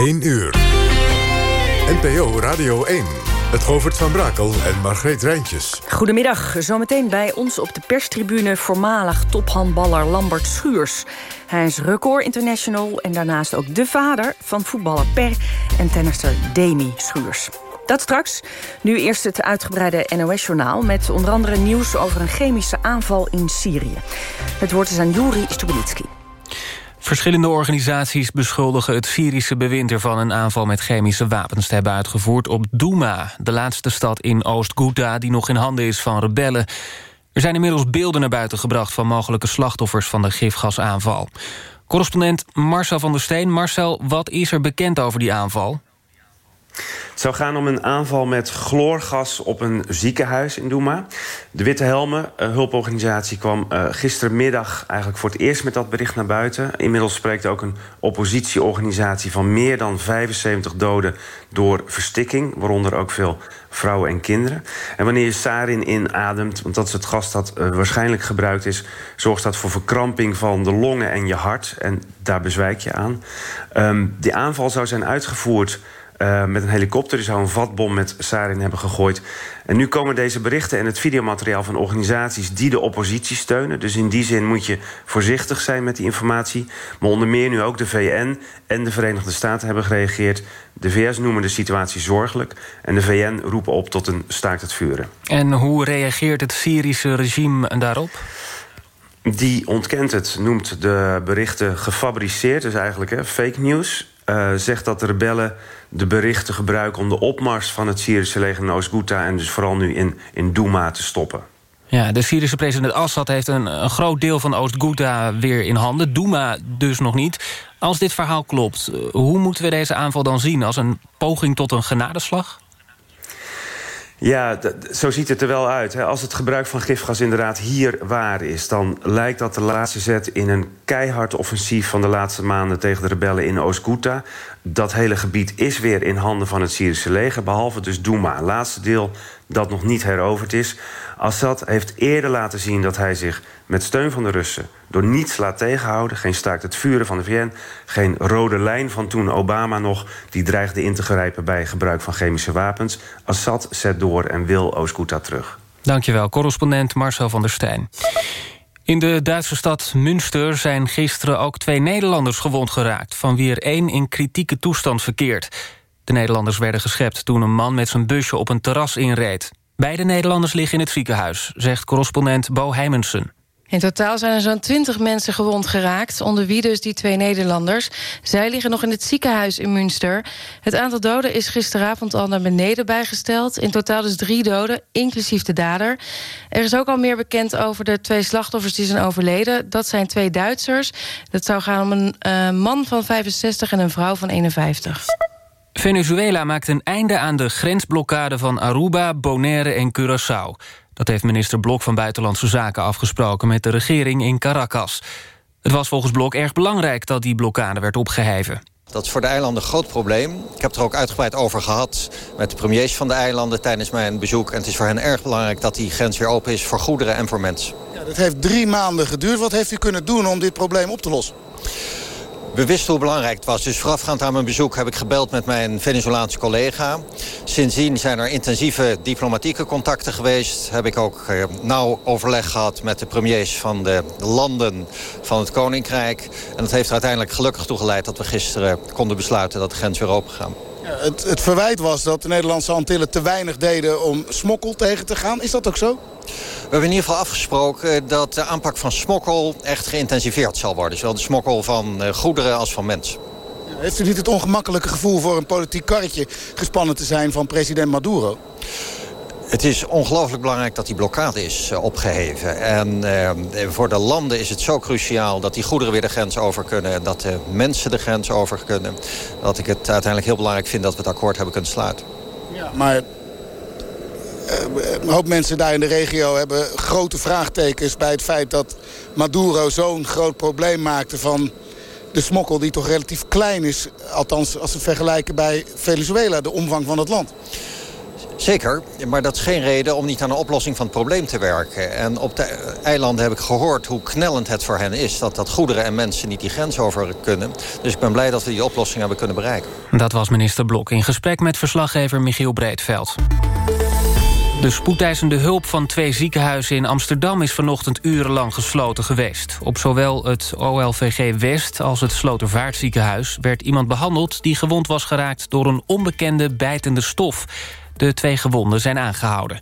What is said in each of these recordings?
1 uur. NPO Radio 1. Het Govert van Brakel en Margreet Rijntjes. Goedemiddag. Zometeen bij ons op de perstribune... voormalig tophandballer Lambert Schuurs. Hij is record international en daarnaast ook de vader... van voetballer Per en tennister Demi Schuurs. Dat straks. Nu eerst het uitgebreide NOS-journaal... met onder andere nieuws over een chemische aanval in Syrië. Het woord is aan Juri Stubenitski. Verschillende organisaties beschuldigen het Syrische bewind ervan... een aanval met chemische wapens te hebben uitgevoerd op Douma... de laatste stad in Oost-Ghouta die nog in handen is van rebellen. Er zijn inmiddels beelden naar buiten gebracht... van mogelijke slachtoffers van de gifgasaanval. Correspondent Marcel van der Steen. Marcel, wat is er bekend over die aanval? Het zou gaan om een aanval met chloorgas op een ziekenhuis in Douma. De Witte Helmen, een hulporganisatie, kwam uh, gistermiddag... eigenlijk voor het eerst met dat bericht naar buiten. Inmiddels spreekt ook een oppositieorganisatie... van meer dan 75 doden door verstikking. Waaronder ook veel vrouwen en kinderen. En wanneer je sarin inademt, want dat is het gas dat uh, waarschijnlijk gebruikt is... zorgt dat voor verkramping van de longen en je hart. En daar bezwijk je aan. Um, die aanval zou zijn uitgevoerd uh, met een helikopter. Die zou een vatbom met sarin hebben gegooid. En nu komen deze berichten en het videomateriaal van organisaties... die de oppositie steunen. Dus in die zin moet je voorzichtig zijn met die informatie. Maar onder meer nu ook de VN en de Verenigde Staten hebben gereageerd. De VS noemen de situatie zorgelijk. En de VN roepen op tot een staakt het vuren. En hoe reageert het Syrische regime daarop? Die ontkent het, noemt de berichten gefabriceerd. Dus eigenlijk hè, fake news. Uh, zegt dat de rebellen de berichten gebruiken... om de opmars van het Syrische leger in Oost-Ghouta... en dus vooral nu in, in Douma te stoppen. Ja, de Syrische president Assad heeft een, een groot deel van Oost-Ghouta weer in handen. Douma dus nog niet. Als dit verhaal klopt, hoe moeten we deze aanval dan zien? Als een poging tot een genadeslag? Ja, zo ziet het er wel uit. Hè. Als het gebruik van gifgas inderdaad hier waar is... dan lijkt dat de laatste zet in een keihard offensief... van de laatste maanden tegen de rebellen in Oost-Ghouta. Dat hele gebied is weer in handen van het Syrische leger... behalve dus Douma, laatste deel dat nog niet heroverd is. Assad heeft eerder laten zien dat hij zich met steun van de Russen... door niets laat tegenhouden. Geen staakt het vuren van de VN. Geen rode lijn van toen Obama nog... die dreigde in te grijpen bij gebruik van chemische wapens. Assad zet door en wil Oost-Ghouta terug. Dankjewel, correspondent Marcel van der Stijn. In de Duitse stad Münster zijn gisteren ook twee Nederlanders gewond geraakt... van wie er één in kritieke toestand verkeert. De Nederlanders werden geschept toen een man met zijn busje op een terras inreed. Beide Nederlanders liggen in het ziekenhuis, zegt correspondent Bo Heimensen. In totaal zijn er zo'n 20 mensen gewond geraakt, onder wie dus die twee Nederlanders. Zij liggen nog in het ziekenhuis in Münster. Het aantal doden is gisteravond al naar beneden bijgesteld. In totaal dus drie doden, inclusief de dader. Er is ook al meer bekend over de twee slachtoffers die zijn overleden. Dat zijn twee Duitsers. Het zou gaan om een uh, man van 65 en een vrouw van 51. Venezuela maakt een einde aan de grensblokkade van Aruba, Bonaire en Curaçao. Dat heeft minister Blok van Buitenlandse Zaken afgesproken... met de regering in Caracas. Het was volgens Blok erg belangrijk dat die blokkade werd opgeheven. Dat is voor de eilanden een groot probleem. Ik heb het er ook uitgebreid over gehad met de premiers van de eilanden tijdens mijn bezoek. En het is voor hen erg belangrijk dat die grens weer open is voor goederen en voor mensen. Ja, dat heeft drie maanden geduurd. Wat heeft u kunnen doen om dit probleem op te lossen? We wisten hoe belangrijk het was. Dus voorafgaand aan mijn bezoek heb ik gebeld met mijn Venezolaanse collega. Sindsdien zijn er intensieve diplomatieke contacten geweest. Heb ik ook eh, nauw overleg gehad met de premiers van de landen van het Koninkrijk. En dat heeft er uiteindelijk gelukkig toe geleid dat we gisteren konden besluiten dat de grens weer open gaat. Het, het verwijt was dat de Nederlandse Antillen te weinig deden om smokkel tegen te gaan. Is dat ook zo? We hebben in ieder geval afgesproken dat de aanpak van smokkel echt geïntensiveerd zal worden. Zowel de smokkel van eh, goederen als van mensen. Heeft u niet het ongemakkelijke gevoel voor een politiek karretje gespannen te zijn van president Maduro? Het is ongelooflijk belangrijk dat die blokkade is uh, opgeheven. En uh, voor de landen is het zo cruciaal dat die goederen weer de grens over kunnen. Dat de mensen de grens over kunnen. Dat ik het uiteindelijk heel belangrijk vind dat we het akkoord hebben kunnen sluiten. Ja, maar een hoop mensen daar in de regio hebben grote vraagtekens... bij het feit dat Maduro zo'n groot probleem maakte van de smokkel... die toch relatief klein is, althans als we vergelijken bij Venezuela... de omvang van het land. Zeker, maar dat is geen reden om niet aan een oplossing van het probleem te werken. En op de eilanden heb ik gehoord hoe knellend het voor hen is... dat, dat goederen en mensen niet die grens over kunnen. Dus ik ben blij dat we die oplossing hebben kunnen bereiken. Dat was minister Blok in gesprek met verslaggever Michiel Breedveld. De spoedeisende hulp van twee ziekenhuizen in Amsterdam... is vanochtend urenlang gesloten geweest. Op zowel het OLVG West als het Slotervaartziekenhuis... werd iemand behandeld die gewond was geraakt... door een onbekende bijtende stof. De twee gewonden zijn aangehouden.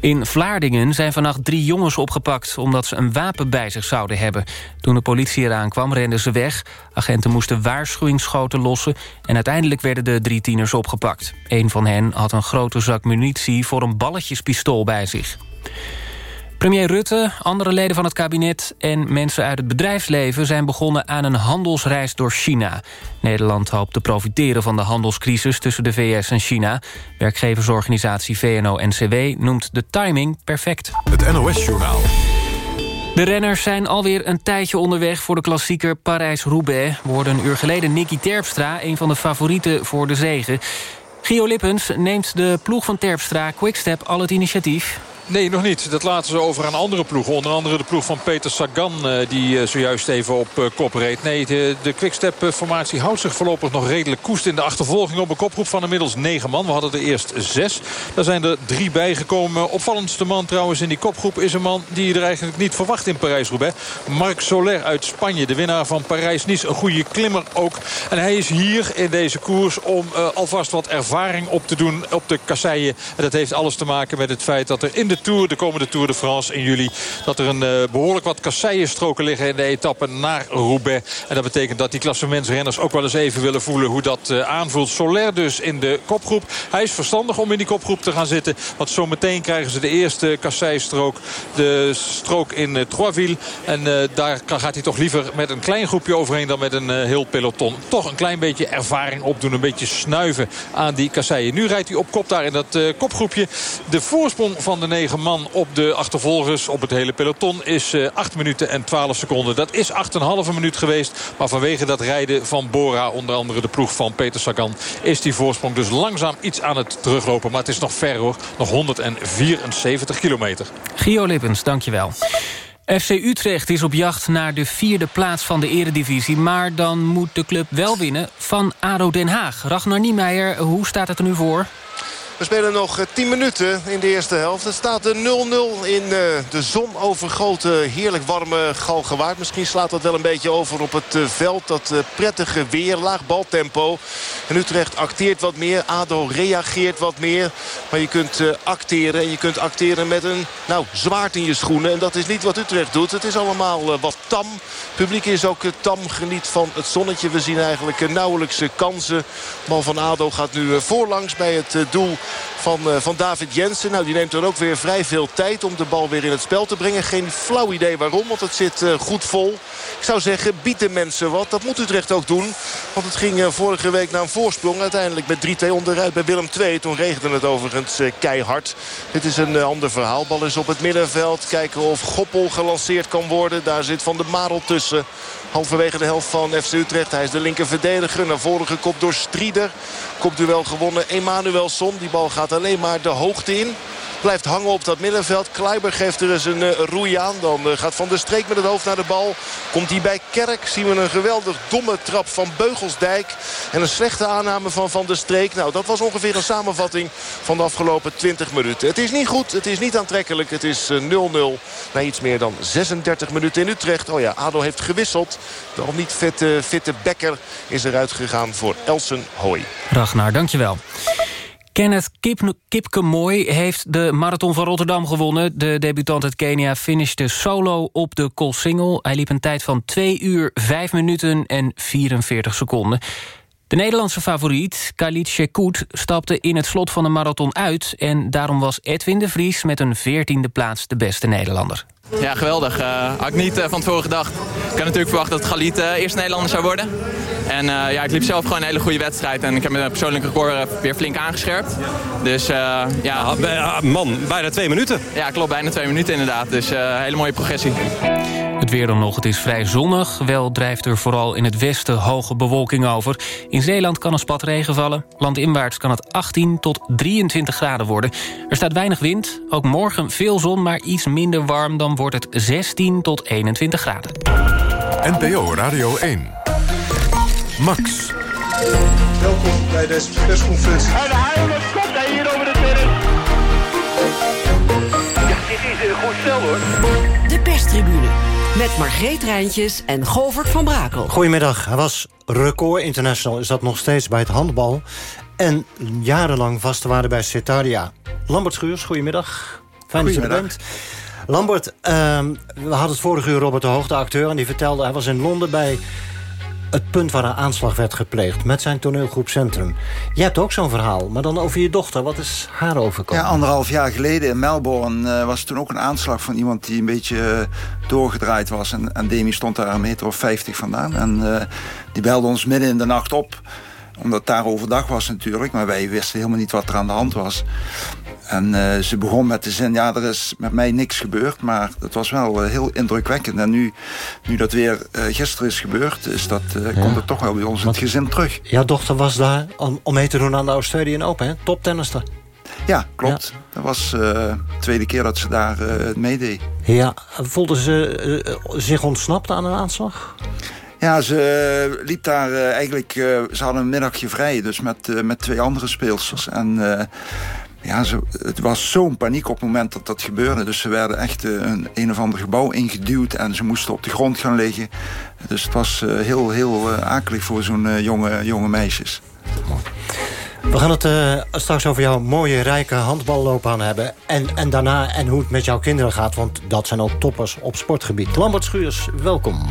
In Vlaardingen zijn vannacht drie jongens opgepakt... omdat ze een wapen bij zich zouden hebben. Toen de politie eraan kwam, renden ze weg. Agenten moesten waarschuwingsschoten lossen... en uiteindelijk werden de drie tieners opgepakt. Een van hen had een grote zak munitie voor een balletjespistool bij zich. Premier Rutte, andere leden van het kabinet en mensen uit het bedrijfsleven... zijn begonnen aan een handelsreis door China. Nederland hoopt te profiteren van de handelscrisis tussen de VS en China. Werkgeversorganisatie VNO-NCW noemt de timing perfect. Het NOS-journaal. De renners zijn alweer een tijdje onderweg voor de klassieker Parijs-Roubaix. We hoorden een uur geleden Nicky Terpstra, een van de favorieten voor de zegen. Gio Lippens neemt de ploeg van Terpstra Quickstep al het initiatief. Nee, nog niet. Dat laten ze over aan andere ploegen. Onder andere de ploeg van Peter Sagan eh, die eh, zojuist even op eh, kop reed. Nee, de, de Quickstep-formatie houdt zich voorlopig nog redelijk koest in de achtervolging op een kopgroep van inmiddels negen man. We hadden er eerst zes. Daar zijn er drie bijgekomen. Opvallendste man trouwens in die kopgroep is een man die je er eigenlijk niet verwacht in Parijs-Roubaix. Marc Soler uit Spanje, de winnaar van Parijs-Nice. Een goede klimmer ook. En hij is hier in deze koers om alvast wat ervaring op te doen op de kasseien. En dat heeft alles te maken met het feit dat er in de de Tour, de komende Tour de France in juli... dat er een eh, behoorlijk wat kasseienstroken liggen in de etappe naar Roubaix. En dat betekent dat die klassementsrenners ook wel eens even willen voelen hoe dat eh, aanvoelt. Soler dus in de kopgroep. Hij is verstandig om in die kopgroep te gaan zitten. Want zometeen krijgen ze de eerste kasseienstrook De strook in eh, Troisville. En daar gaat hij toch liever met een klein groepje overheen dan met een heel peloton. Toch een klein beetje ervaring opdoen. Een beetje snuiven aan die kasseien. Nu rijdt hij op kop daar in dat kopgroepje. De voorsprong van de 9 tegen man op de achtervolgers, op het hele peloton, is eh, 8 minuten en 12 seconden. Dat is 8,5 minuut geweest. Maar vanwege dat rijden van Bora, onder andere de ploeg van Peter Sagan, is die voorsprong dus langzaam iets aan het teruglopen. Maar het is nog ver hoor, nog 174 kilometer. Gio Lippens, dankjewel. FC Utrecht is op jacht naar de vierde plaats van de eredivisie... maar dan moet de club wel winnen van ADO Den Haag. Ragnar Niemeyer, hoe staat het er nu voor? We spelen nog 10 eh, minuten in de eerste helft. Het staat 0-0 in eh, de zon overgoten heerlijk warme Galgenwaard. Misschien slaat dat wel een beetje over op het eh, veld. Dat prettige weer, laag baltempo. En Utrecht acteert wat meer. ADO reageert wat meer. Maar je kunt acteren. En je kunt acteren met een nou, zwaard in je schoenen. En dat is niet wat Utrecht doet. Het is allemaal wat tam. Het publiek is ook tam. Geniet van het zonnetje. We zien eigenlijk nauwelijks kansen. Bal van ADO gaat nu voorlangs bij het doel van, uh, van David Jensen. Nou, die neemt er ook weer vrij veel tijd om de bal weer in het spel te brengen. Geen flauw idee waarom, want het zit uh, goed vol. Ik zou zeggen, bied de mensen wat. Dat moet Utrecht ook doen. Want het ging uh, vorige week naar een voorsprong. Uiteindelijk met 3-2 onderuit bij Willem II. Toen regende het overigens keihard. Dit is een ander verhaal. Bal is op het middenveld. Kijken of Goppel gelanceerd kan worden. Daar zit Van de Marel tussen. Halverwege de helft van FC Utrecht. Hij is de linker verdediger. Naar voren gekopt door Strieder. Kopduel gewonnen Emanuelson. Die bal gaat alleen maar de hoogte in. Blijft hangen op dat middenveld. Kleiber geeft er eens een uh, roei aan. Dan uh, gaat Van der Streek met het hoofd naar de bal. Komt hij bij Kerk. Zien we een geweldig domme trap van Beugelsdijk. En een slechte aanname van Van der Streek. Nou, dat was ongeveer een samenvatting van de afgelopen 20 minuten. Het is niet goed. Het is niet aantrekkelijk. Het is 0-0 uh, na iets meer dan 36 minuten in Utrecht. Oh ja, ADO heeft gewisseld. De al niet fitte, fitte Becker is eruit gegaan voor Elsen Hooi. Ragnar, dankjewel. Kenneth Kip Kipkemoy heeft de Marathon van Rotterdam gewonnen. De debutant uit Kenia finishte solo op de Single. Hij liep een tijd van 2 uur, 5 minuten en 44 seconden. De Nederlandse favoriet, Khalid Shekout, stapte in het slot van de marathon uit... en daarom was Edwin de Vries met een veertiende plaats de beste Nederlander. Ja, geweldig. Uh, had ik niet uh, van tevoren gedacht. Ik had natuurlijk verwacht dat Galit uh, eerst Nederlander zou worden. En ja, ik liep zelf gewoon een hele goede wedstrijd. En ik heb mijn persoonlijke record weer flink aangescherpt. Dus ja... man, bijna twee minuten. Ja, klopt. Bijna twee minuten inderdaad. Dus hele mooie progressie. Het weer dan nog, het is vrij zonnig. Wel drijft er vooral in het westen hoge bewolking over. In Zeeland kan een spat regen vallen. Landinwaarts kan het 18 tot 23 graden worden. Er staat weinig wind, ook morgen veel zon... maar iets minder warm, dan wordt het 16 tot 21 graden. NPO Radio 1. Max. Welkom bij deze persconferentie. En Heijlen komt hij hier over de terrein. Ja, dit is een goed stel hoor. De perstribune met Margreet Rijntjes en Govert van Brakel. Goedemiddag. Hij was record international, is dat nog steeds bij het handbal. En jarenlang vaste waarde bij Cetaria. Lambert Schuurs, goedemiddag. Fijn dat je er bent. Lambert, ehm, we hadden het vorige uur Robert de Hoog, de acteur... en die vertelde, hij was in Londen bij het punt waar een aanslag werd gepleegd... met zijn toneelgroep Centrum. Je hebt ook zo'n verhaal, maar dan over je dochter. Wat is haar overkomen? Ja, anderhalf jaar geleden in Melbourne uh, was toen ook een aanslag... van iemand die een beetje uh, doorgedraaid was. En, en Demi stond daar een meter of vijftig vandaan. En uh, die belde ons midden in de nacht op omdat daar overdag was natuurlijk. Maar wij wisten helemaal niet wat er aan de hand was. En uh, ze begon met de zin, ja, er is met mij niks gebeurd. Maar het was wel uh, heel indrukwekkend. En nu, nu dat weer uh, gisteren is gebeurd, is dat, ja. komt het toch wel bij ons in het gezin terug. Jouw dochter was daar om, om mee te doen aan de Australian Open, hè? Toptennister. Ja, klopt. Ja. Dat was de tweede keer dat ze daar meedeed. Ja, voelde ze zich ontsnapt aan een aanslag? Ja, ze liep daar uh, eigenlijk... Uh, ze hadden een middagje vrij, dus met, met twee andere speelsters. En ja, ze, het was zo'n paniek op het moment dat dat gebeurde. Dus ze werden echt een een of ander gebouw ingeduwd... en ze moesten op de grond gaan liggen. Dus het was heel, heel akelig voor zo'n jonge, jonge meisjes. We gaan het straks over jouw mooie, rijke handballoopbaan hebben. En, en daarna en hoe het met jouw kinderen gaat. Want dat zijn ook toppers op sportgebied. Lambert Schuurs, welkom.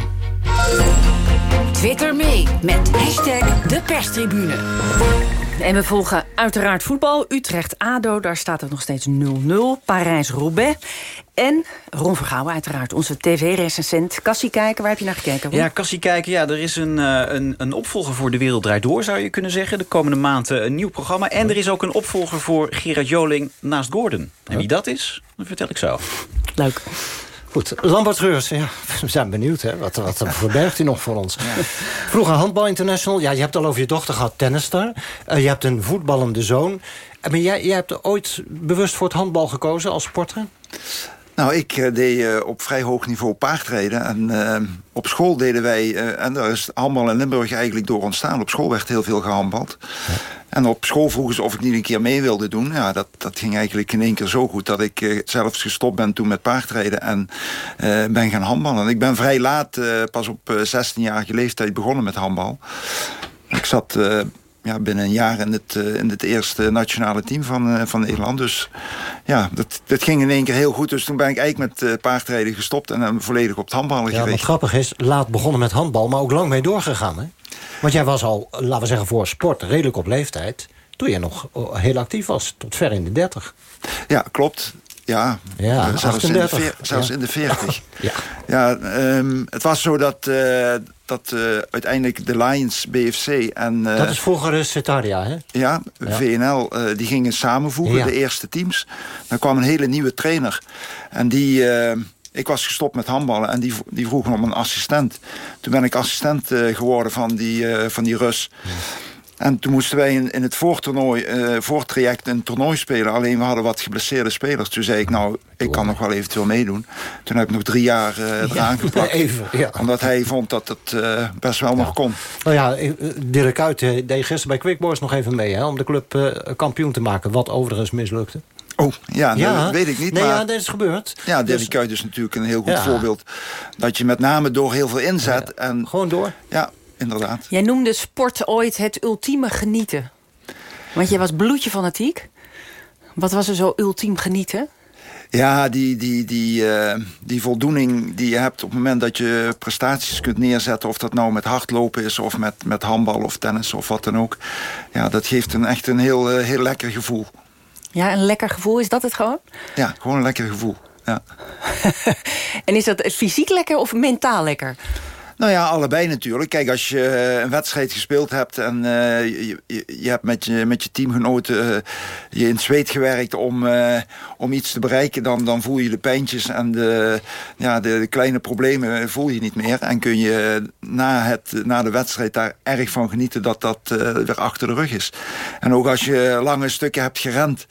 Twitter mee met hashtag de perstribune. En we volgen uiteraard voetbal. Utrecht-ADO, daar staat het nog steeds 0-0. Parijs-Roubaix. En Ron Vergouwen uiteraard, onze tv-recensent. Kassie kijken, waar heb je naar gekeken? Ron? Ja, Kassie kijken, ja, er is een, uh, een, een opvolger voor De Wereld Draait Door, zou je kunnen zeggen. De komende maand een nieuw programma. En er is ook een opvolger voor Gerard Joling naast Gordon. En wie dat is, dat vertel ik zo. Leuk. Goed, Lambert Reurs, ja, we zijn benieuwd. Hè? Wat, wat verbergt hij nog voor ons? Ja. Vroeger Handbal International. Ja, je hebt al over je dochter gehad, tennister. Uh, je hebt een voetballende zoon. Maar jij, jij hebt ooit bewust voor het handbal gekozen als sporter? Nou, ik uh, deed uh, op vrij hoog niveau paardrijden. En uh, op school deden wij, en daar is handbal in Limburg eigenlijk door ontstaan. Op school werd heel veel gehandbald. En op school vroegen ze of ik niet een keer mee wilde doen. Ja, dat, dat ging eigenlijk in één keer zo goed... dat ik zelfs gestopt ben toen met paardrijden en ben gaan handballen. En ik ben vrij laat, pas op 16-jarige leeftijd begonnen met handbal. Ik zat ja, binnen een jaar in het, uh, in het eerste nationale team van, uh, van Nederland. Dus ja, dat, dat ging in één keer heel goed. Dus toen ben ik eigenlijk met uh, paardrijden gestopt en dan volledig op het handballen ja. Wat grappig is, laat begonnen met handbal, maar ook lang mee doorgegaan. Hè? Want jij was al, laten we zeggen, voor sport redelijk op leeftijd. Toen je nog heel actief was, tot ver in de dertig. Ja, klopt. Ja, ja zelfs, in de, veer, zelfs ja. in de 40. ja. Ja, um, het was zo dat, uh, dat uh, uiteindelijk de Lions BFC en... Dat is vroeger Cetaria, hè? Ja, ja. VNL, die gingen samenvoegen, ja. de eerste teams. Dan kwam een hele nieuwe trainer. En die... ik was gestopt met handballen en die, die vroegen om een assistent. Toen ben ik assistent geworden van die, van die Rus. En toen moesten wij in, in het voortoernooi, uh, voortraject een toernooi spelen. Alleen we hadden wat geblesseerde spelers. Toen zei ik, nou, ik kan nog wel eventueel meedoen. Toen heb ik nog drie jaar uh, eraan geplakt. Even, ja. Omdat hij vond dat het uh, best wel ja. nog kon. Nou ja, Dirk Uit deed gisteren bij Quick Boys nog even mee... Hè, om de club kampioen te maken, wat overigens mislukte. Oh, ja, ja, dat weet ik niet. Nee, maar, ja, dat is gebeurd. Ja, Dirk dus, Kuyt is natuurlijk een heel goed ja. voorbeeld. Dat je met name door heel veel inzet... En, Gewoon door. Ja, inderdaad. Jij noemde sport ooit het ultieme genieten. Want jij was bloedje fanatiek. Wat was er zo ultiem genieten? Ja, die, die, die, uh, die voldoening die je hebt op het moment dat je prestaties kunt neerzetten... of dat nou met hardlopen is of met, met handbal of tennis of wat dan ook... ja, dat geeft een, echt een heel, uh, heel lekker gevoel. Ja, een lekker gevoel, is dat het gewoon? Ja, gewoon een lekker gevoel, ja. en is dat fysiek lekker of mentaal lekker? Nou ja, allebei natuurlijk. Kijk, als je eh, een wedstrijd gespeeld hebt... en uh, je, je, hebt met je, met je teamgenoten uh, je in het zweet gewerkt om, om iets te bereiken... Dan, dan voel je de pijntjes en de, ja, de, de, kleine problemen voel je niet meer. En kun je na, het, na de wedstrijd daar erg van genieten dat dat weer achter de rug is. En ook als je lange stukken hebt gerend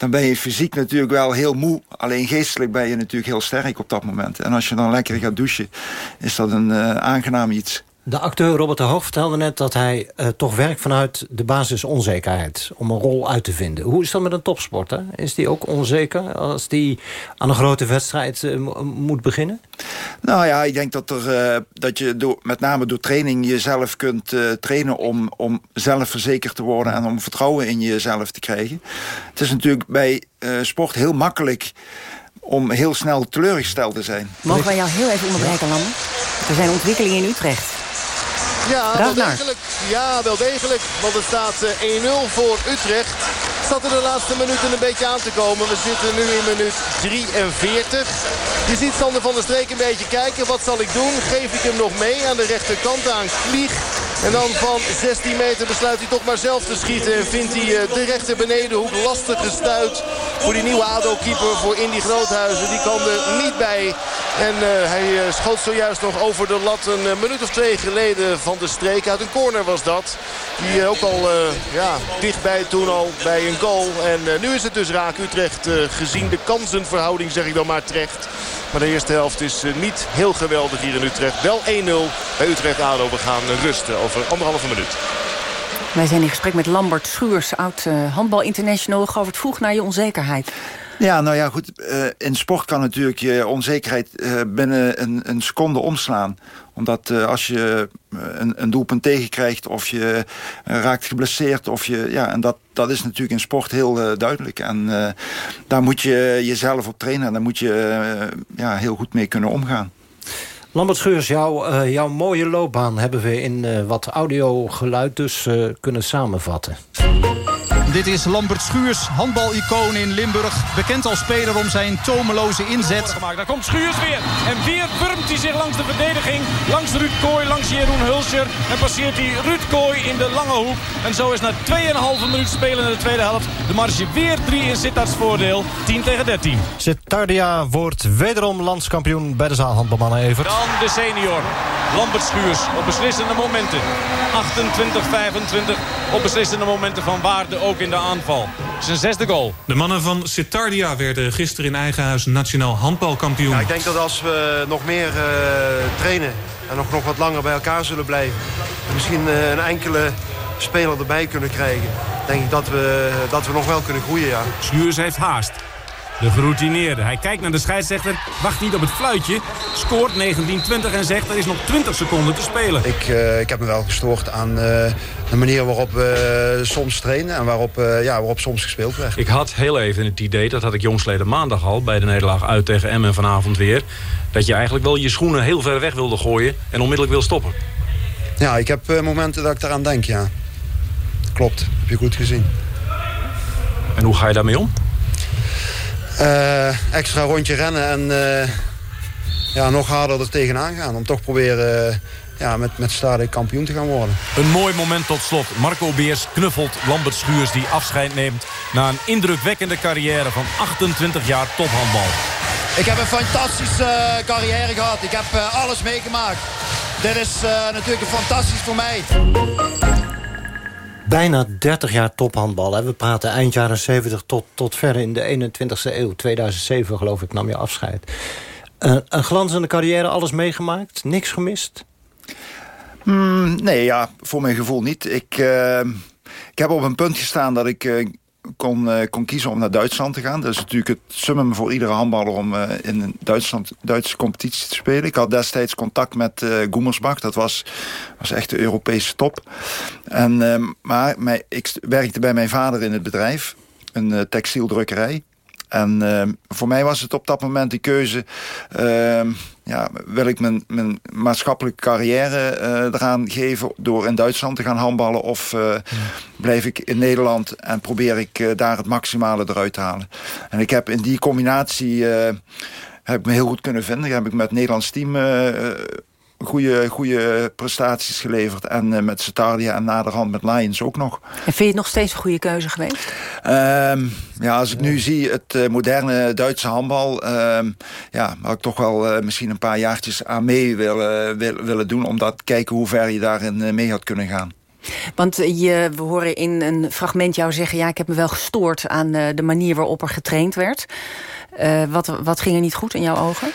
dan ben je fysiek natuurlijk wel heel moe. Alleen geestelijk ben je natuurlijk heel sterk op dat moment. En als je dan lekker gaat douchen, is dat een uh, aangenaam iets. De acteur Robert de Hoog vertelde net dat hij uh, toch werkt vanuit de basisonzekerheid. Om een rol uit te vinden. Hoe is dat met een topsporter? Is die ook onzeker als die aan een grote wedstrijd uh, moet beginnen? Nou ja, ik denk dat, er, uh, dat je door, met name door training jezelf kunt trainen... Om, om zelfverzekerd te worden en om vertrouwen in jezelf te krijgen. Het is natuurlijk bij sport heel makkelijk om heel snel teleurgesteld te zijn. Mogen wij jou heel even onderbreken, Lamme? Er zijn ontwikkelingen in Utrecht. Ja, wel degelijk. Ja, wel degelijk. Want het staat 1-0 voor Utrecht. Het zat er de laatste minuten een beetje aan te komen. We zitten nu in minuut 43. Je ziet Sander van der Streek een beetje kijken. Wat zal ik doen? Geef ik hem nog mee aan de rechterkant aan Klieg? En dan van 16 meter besluit hij toch maar zelf te schieten. En vindt hij de rechter benedenhoek lastig gestuit voor die nieuwe ADO-keeper voor Indy Groothuizen. Die kan er niet bij. En uh, hij schoot zojuist nog over de lat een minuut of twee geleden van de streek. Uit een corner was dat. Die ook al ja, dichtbij toen al bij een goal. En nu is het dus raak Utrecht gezien de kansenverhouding zeg ik dan maar terecht. Maar de eerste helft is niet heel geweldig hier in Utrecht. Wel 1-0 bij Utrecht-ADO. We gaan rusten over anderhalve minuut. Wij zijn in gesprek met Lambert Schuurs, oud uh, handbal international. Govert vroeg naar je onzekerheid. Ja, nou ja, goed. Uh, in sport kan natuurlijk je onzekerheid uh, binnen een, een, seconde omslaan. Omdat als je een, een, doelpunt tegenkrijgt of je raakt geblesseerd... Of je, ja, en dat, dat is natuurlijk in sport heel duidelijk. En daar moet je jezelf op trainen en daar moet je ja, heel goed mee kunnen omgaan. Lambert Scheurs, uh, jouw mooie loopbaan hebben we in uh, wat audiogeluid dus uh, kunnen samenvatten. Dit is Lambert Schuurs, handbal-icoon in Limburg. Bekend als speler om zijn tomeloze inzet. Daar komt Schuurs weer. En weer wurmt hij zich langs de verdediging. Langs Ruud Kooi, langs Jeroen Hulscher. En passeert hij Ruud Kooi in de lange hoek. En zo is na 2,5 minuut spelen in de tweede helft... de marge weer 3 in Sittard's voordeel. 10 tegen 13. Sittardia wordt wederom landskampioen bij de zaalhandbalmannen Evert. Dan de senior. Lambert Schuurs op beslissende momenten. 28-25 op beslissende momenten van waarde ook in de aanval. Zijn zesde goal. De mannen van Sitardia werden gisteren in eigen huis nationaal handbalkampioen. Ja, ik denk dat als we nog meer uh, trainen en nog, nog wat langer bij elkaar zullen blijven... en misschien uh, een enkele speler erbij kunnen krijgen... denk ik dat we, dat we nog wel kunnen groeien, ja. Schuurs heeft haast. De geroutineerde. Hij kijkt naar de scheidsrechter, wacht niet op het fluitje, scoort 19-20 en zegt er is nog 20 seconden te spelen. Ik, uh, ik heb me wel gestoord aan uh, de manier waarop we uh, soms trainen en waarop, ja, waarop soms gespeeld werd. Ik had heel even het idee, dat had ik jongsleden maandag al bij de nederlaag uit tegen Emmen vanavond weer, dat je eigenlijk wel je schoenen heel ver weg wilde gooien en onmiddellijk wil stoppen. Ja, ik heb momenten dat ik daaraan denk, ja. Klopt, heb je goed gezien. En hoe ga je daarmee om? Uh, extra rondje rennen en uh, ja, nog harder er tegenaan gaan. Om toch proberen uh, ja, met, met stade kampioen te gaan worden. Een mooi moment tot slot. Marco Beers knuffelt Lambert Schuurs die afscheid neemt... na een indrukwekkende carrière van 28 jaar tophandbal. Ik heb een fantastische carrière gehad. Ik heb alles meegemaakt. Dit is natuurlijk fantastisch voor mij. Bijna 30 jaar tophandbal. We praten eind jaren 70 tot, tot ver in de 21ste eeuw. 2007 geloof ik nam je afscheid. Uh, een glanzende carrière, alles meegemaakt? Niks gemist? Mm, nee, ja, voor mijn gevoel niet. Ik, uh, ik heb op een punt gestaan dat ik uh, kon, uh, kon kiezen om naar Duitsland te gaan. Dat is natuurlijk het summum voor iedere handballer om uh, in een Duitsland, Duitse competitie te spelen. Ik had destijds contact met uh, Goemersbach. Dat was, was echt de Europese top. En, maar mij, ik werkte bij mijn vader in het bedrijf. Een textieldrukkerij. En uh, voor mij was het op dat moment de keuze... Ja, wil ik mijn, mijn maatschappelijke carrière uh, eraan geven... door in Duitsland te gaan handballen... of ja. blijf ik in Nederland en probeer ik daar het maximale eruit te halen. En ik heb in die combinatie... heb ik me heel goed kunnen vinden. Heb ik met het Nederlands team goede, goede prestaties geleverd. En uh, met Cetardia en naderhand met Lions ook nog. En vind je het nog steeds een goede keuze geweest? Ehm, ja, als ik nu zie het uh, moderne Duitse handbal... Ehm, ja, had ik toch wel uh, misschien een paar jaartjes aan mee willen, willen, willen doen... om dat kijken hoe ver je daarin mee had kunnen gaan. Want je, we horen in een fragment jou zeggen... ja, ik heb me wel gestoord aan de manier waarop er getraind werd. wat, wat ging er niet goed in jouw ogen?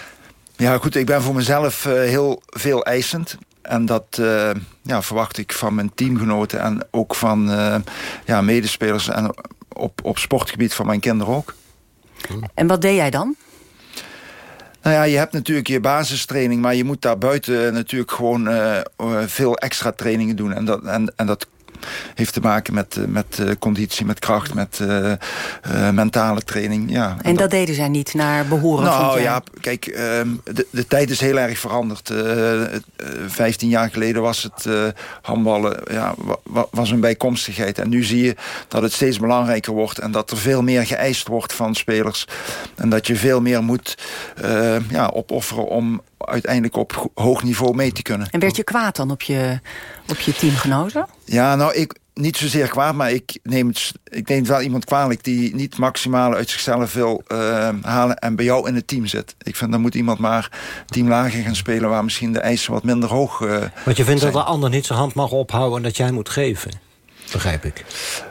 Ja, goed, ik ben voor mezelf uh, heel veel eisend. En dat uh, ja, verwacht ik van mijn teamgenoten en ook van uh, ja, medespelers... en op, op sportgebied van mijn kinderen ook. En wat deed jij dan? Nou ja, je hebt natuurlijk je basistraining... maar je moet daar buiten natuurlijk gewoon veel extra trainingen doen. En dat, en, en dat heeft te maken met, eh, met uh, conditie, met kracht, met uh, mentale training. Ja. En, dat, deden zij niet naar behoren? Nou ja, kijk, ehm, de, de tijd is heel erg veranderd. Vijftien jaar geleden was het handballen ja, was een bijkomstigheid. En nu zie je dat het steeds belangrijker wordt... en dat er veel meer geëist wordt van spelers. En dat je veel meer moet ja, opofferen om uiteindelijk op hoog niveau mee te kunnen. En werd je kwaad dan op je, op je teamgenoten? Ja, nou, ik, niet zozeer kwaad, maar ik neem, het, ik neem wel iemand kwalijk... die niet maximaal uit zichzelf wil uh, halen en bij jou in het team zit. Ik vind, dan moet iemand maar teamlager gaan spelen... waar misschien de eisen wat minder hoog uh, Want je vindt dat de ander niet zijn hand mag ophouden... en dat jij moet geven, begrijp ik.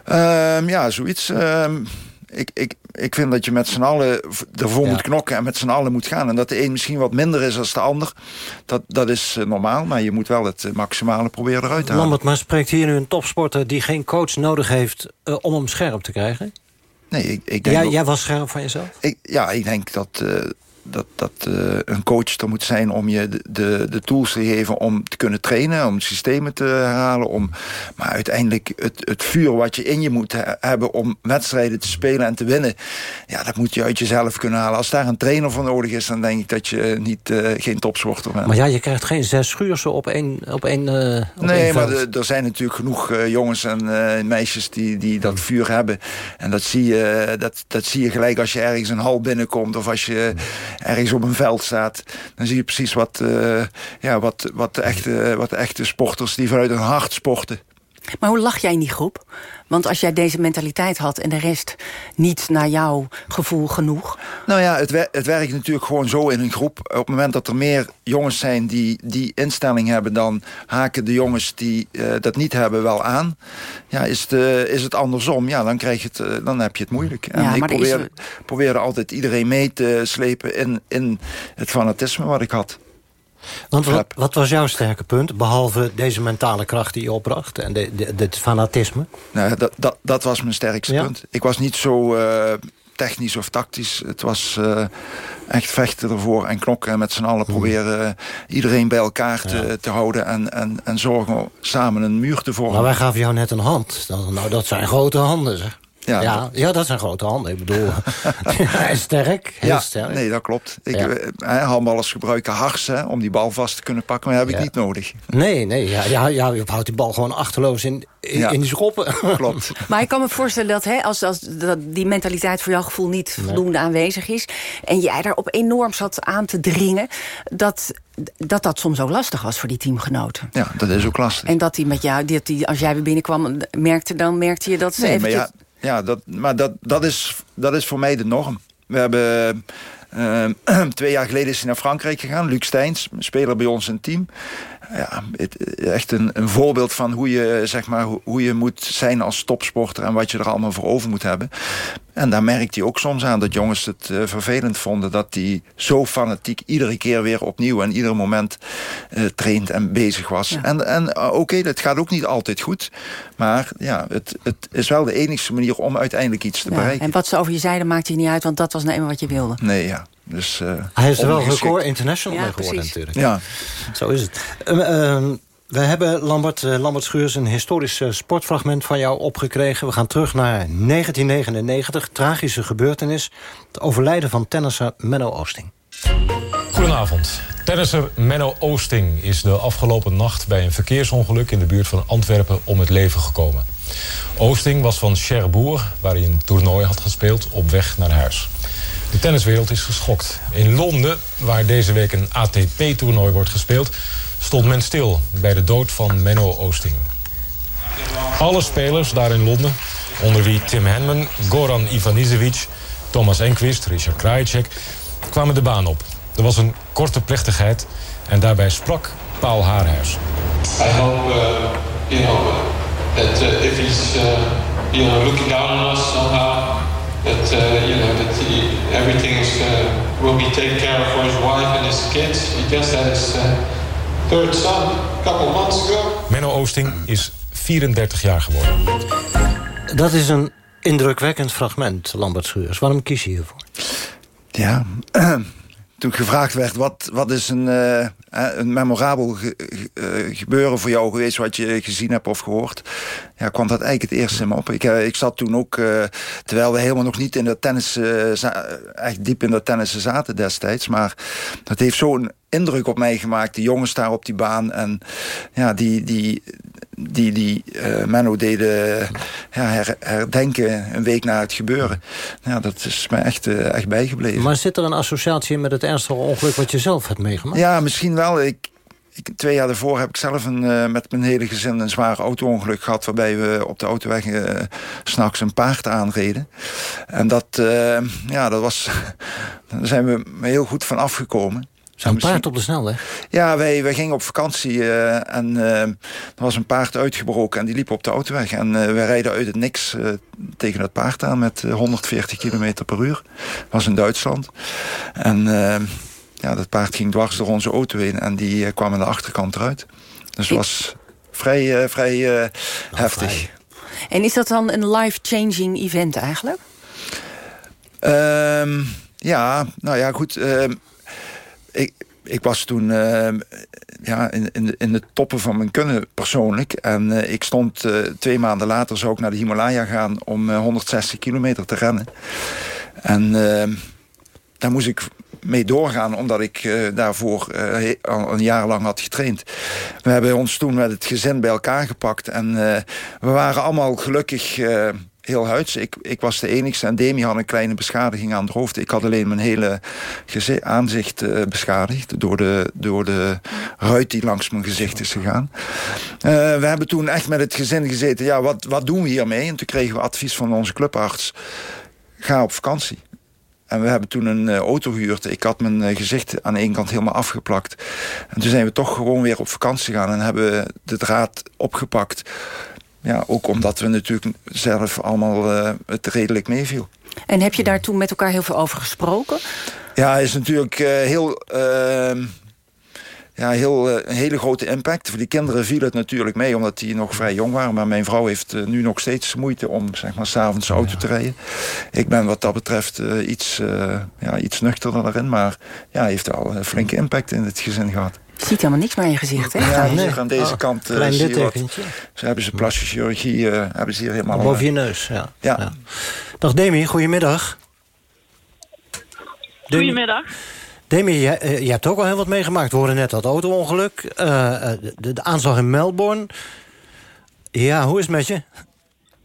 Uh, ja, zoiets... Ehm, ik, ik, ik vind dat je met z'n allen ervoor moet knokken en met z'n allen moet gaan. En dat de een misschien wat minder is dan de ander, dat, dat is eh, normaal. Maar je moet wel het eh, maximale proberen eruit te halen. Lambert, maar spreekt hier nu een topsporter die geen coach nodig heeft uh, om hem scherp te krijgen? Nee, ik, ik denk... Jij, jij was scherp van jezelf? Ik, ja, ik denk dat... Uh, dat, dat uh, een coach er moet zijn om je de, de, de, tools te geven om te kunnen trainen, om systemen te herhalen. Om, maar uiteindelijk het, het vuur wat je in je moet hebben om wedstrijden te spelen en te winnen, ja, dat moet je uit jezelf kunnen halen. Als daar een trainer voor nodig is, dan denk ik dat je niet, uh, geen topsporter bent. Maar ja, je krijgt geen zes schuursen op één op één uh, op Nee, één maar er zijn natuurlijk genoeg jongens en meisjes die, die dat vuur hebben. En dat zie, je, dat, dat zie je gelijk als je ergens een hal binnenkomt of als je ergens op een veld staat... dan zie je precies wat, uh, ja, wat, wat, de echte, wat echte sporters die vanuit hun hart sporten. Maar hoe lach jij in die groep? Want als jij deze mentaliteit had en de rest niet naar jouw gevoel genoeg... Nou ja, het, wer het werkt natuurlijk gewoon zo in een groep. Op het moment dat er meer jongens zijn die die instelling hebben... dan haken de jongens die uh, dat niet hebben wel aan. Ja, is, het, is het andersom, ja, dan, krijg je het, uh, dan heb je het moeilijk. En ja, ik probeer, is... probeerde altijd iedereen mee te slepen in, in het fanatisme wat ik had. Want wat, wat, was jouw sterke punt, behalve deze mentale kracht die je opbracht... en de, de, dit fanatisme? Nou, dat, dat, dat was mijn sterkste ja. punt. Ik was niet zo uh, technisch of tactisch. Het was uh, echt vechten ervoor en knokken en met z'n allen proberen... Uh, iedereen bij elkaar te, ja. te houden en, en, en zorgen samen een muur te vormen. Maar wij gaven jou net een hand. Nou, dat zijn grote handen, zeg. Ja, ja, dat... ja, dat zijn grote handen. Ik bedoel, hij is sterk, heel ja, sterk. Nee, dat klopt. Ik, ja. Handballers gebruiken hars hè, om die bal vast te kunnen pakken, maar dat heb ik niet nodig. Nee, nee, ja, ja, ja, je houdt die bal gewoon achterloos in, in, in die schoppen. Klopt. maar ik kan me voorstellen dat, hè, als, als dat die mentaliteit voor jouw gevoel niet nee. voldoende aanwezig is... en jij daarop enorm zat aan te dringen... dat dat dat soms ook lastig was voor die teamgenoten. Ja, dat is ook lastig. En dat die met jou, dat die, als jij weer binnenkwam, merkte, dan merkte je dat ze nee, eventjes... Ja, dat, maar dat, dat, is, dat is voor mij de norm. We hebben... Uh, twee jaar geleden is hij naar Frankrijk gegaan. Luc Steins, speler bij ons in team. Ja, echt een, een voorbeeld van hoe je, zeg maar, hoe je moet zijn als topsporter... en wat je er allemaal voor over moet hebben. En daar merkte hij ook soms aan dat jongens het uh, vervelend vonden... dat hij zo fanatiek iedere keer weer opnieuw... en ieder moment uh, traint en bezig was. Ja. En, en uh, oké, okay, dat gaat ook niet altijd goed. Maar ja, het, het is wel de enigste manier om uiteindelijk iets te ja, bereiken. En wat ze over je zeiden maakte je niet uit... want dat was nou eenmaal wat je wilde. Nee, ja. Dus, uh, Hij is er wel record international ja, mee geworden precies. natuurlijk. Ja. Zo is het. Uh, uh, we hebben, Lambert, uh, Lambert Schuurs, een historisch uh, sportfragment van jou opgekregen. We gaan terug naar 1999, tragische gebeurtenis. Het overlijden van tennisser Menno Oosting. Goedenavond. Tennisser Menno Oosting is de afgelopen nacht... bij een verkeersongeluk in de buurt van Antwerpen om het leven gekomen. Oosting was van Cherbourg, waar hij een toernooi had gespeeld, op weg naar huis. De tenniswereld is geschokt. In Londen, waar deze week een ATP-toernooi wordt gespeeld stond men stil bij de dood van Menno Oosting. Alle spelers daar in Londen, onder wie Tim Henman, Goran Ivanisevic, Thomas Enquist, Richard Krajicek, kwamen de baan op. Er was een korte plechtigheid en daarbij sprak Paul Haarhuis. I hope, uh, you know, that if he's, looking down on us somehow, that, uh, you know, that he, everything is, uh, will be taken care of for his wife and his kids. He just had his uh, third son a couple months ago. Menno Oosting is 34 jaar geworden. Dat is een indrukwekkend fragment, Lambert Schuurs. Waarom kies je hiervoor? Ja, toen gevraagd werd... wat, wat is een, uh, een memorabel ge, uh, gebeuren voor jou geweest... wat je gezien hebt of gehoord... ja, kwam dat eigenlijk het eerste in me op. Ik, ik zat toen ook, terwijl we helemaal nog niet in de tennis... echt diep in de tennis zaten destijds... maar dat heeft zo'n indruk op mij gemaakt. De jongens daar op die baan. En ja, die, die, die, die uh, Menno deden ja, her, herdenken een week na het gebeuren. Ja, dat is me echt, uh, echt bijgebleven. Maar zit er een associatie met het ernstige ongeluk wat je zelf hebt meegemaakt? Ja, misschien wel. Ik, ik, twee jaar daarvoor heb ik zelf een, uh, met mijn hele gezin een zwaar auto-ongeluk gehad... waarbij we op de autoweg uh, s'nachts een paard aanreden. En dat, uh, ja, dat was... daar zijn we heel goed van afgekomen. Een paard op de snelweg? Ja, wij, wij gingen op vakantie uh, en uh, er was een paard uitgebroken en die liep op de autoweg. En uh, we rijden uit het niks tegen dat paard aan met 140 km per uur. Dat was in Duitsland. En ja, dat paard ging dwars door onze auto heen en die kwam aan de achterkant eruit. Dus het was vrij, vrij heftig. Vrij. En is dat dan een life-changing event eigenlijk? Um, ja, nou ja, goed ik, ik was toen uh, ja, in, in, de, in de toppen van mijn kunnen persoonlijk. En uh, ik stond uh, twee maanden later zou ik naar de Himalaya gaan om 160 kilometer te rennen. En daar moest ik mee doorgaan, omdat ik daarvoor al een jaar lang had getraind. We hebben ons toen met het gezin bij elkaar gepakt en we waren allemaal gelukkig heel huids. Ik, ik was de enigste en Demi had een kleine beschadiging aan het hoofd. Ik had alleen mijn hele aanzicht uh, beschadigd door de, door de ruit die langs mijn gezicht is gegaan. Uh, we hebben toen echt met het gezin gezeten. Ja, wat, wat doen we hiermee? En toen kregen we advies van onze clubarts. Ga op vakantie. En we hebben toen een uh, auto gehuurd. Ik had mijn gezicht aan ene kant helemaal afgeplakt. En toen zijn we toch gewoon weer op vakantie gegaan... en hebben de draad opgepakt ja, ook omdat we natuurlijk zelf allemaal uh, het redelijk meeviel. En heb je daar toen met elkaar heel veel over gesproken? Ja, is natuurlijk uh, heel... Uh, ja, heel, een hele grote impact. Voor die kinderen viel het natuurlijk mee, omdat die nog vrij jong waren. Maar mijn vrouw heeft nu nog steeds moeite om zeg maar, s'avonds auto te rijden. Ik ben wat dat betreft iets, ja, iets nuchterder daarin. Maar ja, heeft al een flinke impact in het gezin gehad. Je ziet helemaal niks meer in je gezicht, hè? Ja, nee. aan deze oh, kant uh, zie je wat, Ze hebben ze plastische chirurgie, uh, hebben ze hier helemaal... Boven je neus, ja. ja. ja. Dag Demi, goedemiddag. Goedemiddag. Demi, je, uh, je, hebt ook al heel wat meegemaakt. We hoorden net dat auto-ongeluk. De, de, aanslag in Melbourne. Ja, hoe is het met je?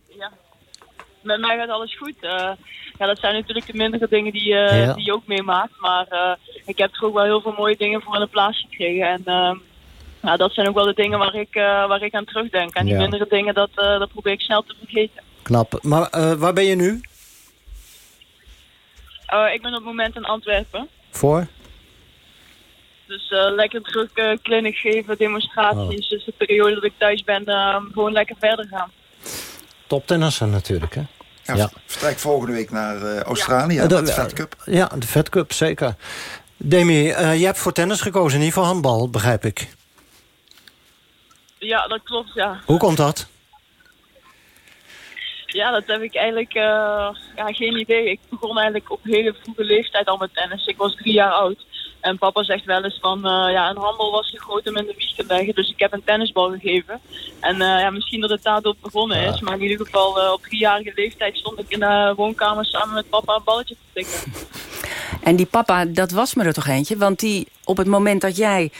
Ja, met mij gaat alles goed ja, dat zijn natuurlijk de mindere dingen die, uh, ja. die je ook meemaakt. Maar uh, ik heb er ook wel heel veel mooie dingen voor in de plaats gekregen. En uh, ja, dat zijn ook wel de dingen waar ik, waar ik aan terugdenk. En die ja. mindere dingen, dat, dat probeer ik snel te vergeten. Knap. Maar waar ben je nu? ik ben op het moment in Antwerpen. Voor? Dus lekker druk clinic geven, demonstraties. Oh. Dus de periode dat ik thuis ben, gewoon lekker verder gaan. Toptennissen natuurlijk, hè? Ja, ja. vertrek volgende week naar uh, Australië, ja. de, de Fed Cup. Ja, de Fed Cup, zeker. Demi, uh, je hebt voor tennis gekozen, niet voor handbal, begrijp ik. Ja, dat klopt, ja. Hoe komt dat? Ja, dat heb ik eigenlijk uh, ja, geen idee. Ik begon eigenlijk op hele vroege leeftijd al met tennis. Ik was drie jaar oud. En papa zegt wel eens van, uh, ja, een handel was te groot om in de wieg te leggen. Dus ik heb een tennisbal gegeven. En uh, ja, misschien dat het daardoor begonnen is. Maar in ieder geval uh, op driejarige leeftijd stond ik in de woonkamer samen met papa een balletje te tikken. En die papa, dat was me er toch eentje? Want die, op het moment dat jij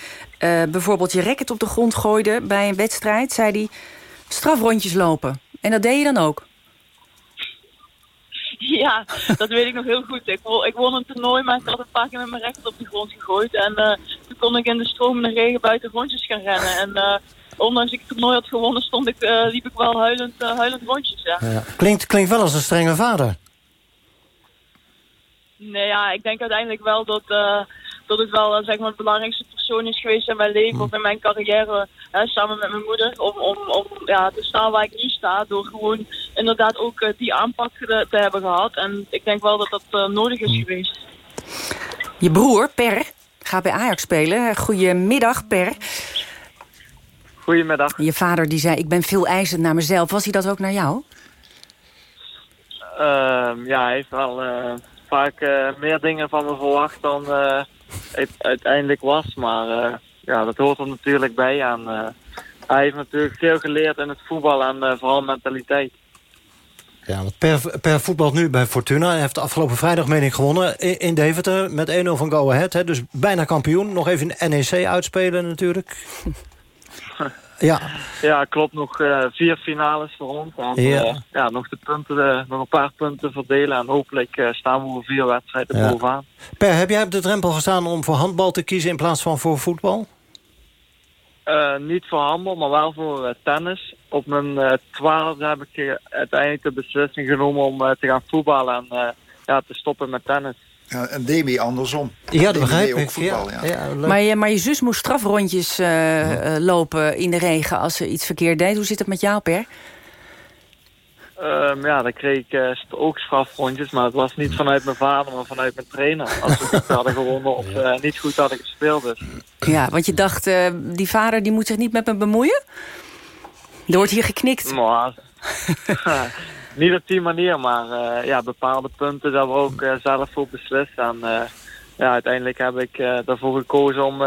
bijvoorbeeld je racket op de grond gooide bij een wedstrijd... zei hij strafrondjes lopen. En dat deed je dan ook? Ja, dat weet ik nog heel goed. Ik, ik won een toernooi, maar ik had een paar keer met mijn rechter op de grond gegooid. En eh, toen kon ik in de stromende regen buiten rondjes gaan rennen. En eh, ondanks ik het toernooi had gewonnen, stond ik, eh, liep ik wel huilend, huilend rondjes. Ja. Ja. Klinkt, klinkt wel als een strenge vader. Nee, ja, ik denk uiteindelijk wel dat, dat het wel zeg maar, het belangrijkste persoon is geweest in mijn leven of in mijn carrière. Hè, samen met mijn moeder. Om, om, om ja, te staan waar ik nu sta. Door gewoon inderdaad ook eh, die aanpak te, te hebben gehad. En ik denk wel dat dat eh, nodig is geweest. Je broer, Per, gaat bij Ajax spelen. Goedemiddag, Per. Goedemiddag. Je vader die zei, ik ben veel eisend naar mezelf. Was hij dat ook naar jou? Ehm, ja, hij heeft wel eh, vaak eh, meer dingen van me verwacht dan eh, het uiteindelijk was. Maar eh, ja, dat hoort er natuurlijk bij. En, eh, hij heeft natuurlijk veel geleerd in het voetbal en eh, vooral mentaliteit. Ja, want per, per voetbal nu bij Fortuna. Hij heeft afgelopen vrijdag, meen ik, gewonnen in, in Deventer. Met 1-0 van Go Ahead. Hè, dus bijna kampioen. Nog even NEC uitspelen natuurlijk. ja, Ja, klopt. Nog eh, vier finales voor ons. En, Ja. ja. ja, nog, de punten, eh, nog een paar punten verdelen. En hopelijk eh, staan we over vier wedstrijden Ja. bovenaan. Per, heb jij op de drempel gestaan om voor handbal te kiezen... in plaats van voor voetbal? Eh, niet voor handbal, maar wel voor eh, tennis. Op mijn eh, twaalfde heb ik eh, uiteindelijk de beslissing genomen om eh, te gaan voetballen en eh, ja, te stoppen met tennis. Ja, en Demi andersom. Ja, dat Demi begrijp ik. voetbal, ja. ja. Ja, leuk. Maar je, maar je zus moest strafrondjes eh, eh, lopen in de regen als ze iets verkeerd deed. Hoe zit het met jou, Per? Ehm, ja, dan kreeg ik eh, ook strafrondjes, maar het was niet vanuit mijn vader, maar vanuit mijn trainer. Als we goed hadden gewonnen of eh, niet goed hadden gespeeld. Dus. Ja, want je dacht, eh, die vader die moet zich niet met me bemoeien? Er wordt hier geknikt. Maar, niet op die manier, maar eh, ja, bepaalde punten dat we ook eh, zelf voor beslissen. En eh, ja, uiteindelijk heb ik ervoor gekozen om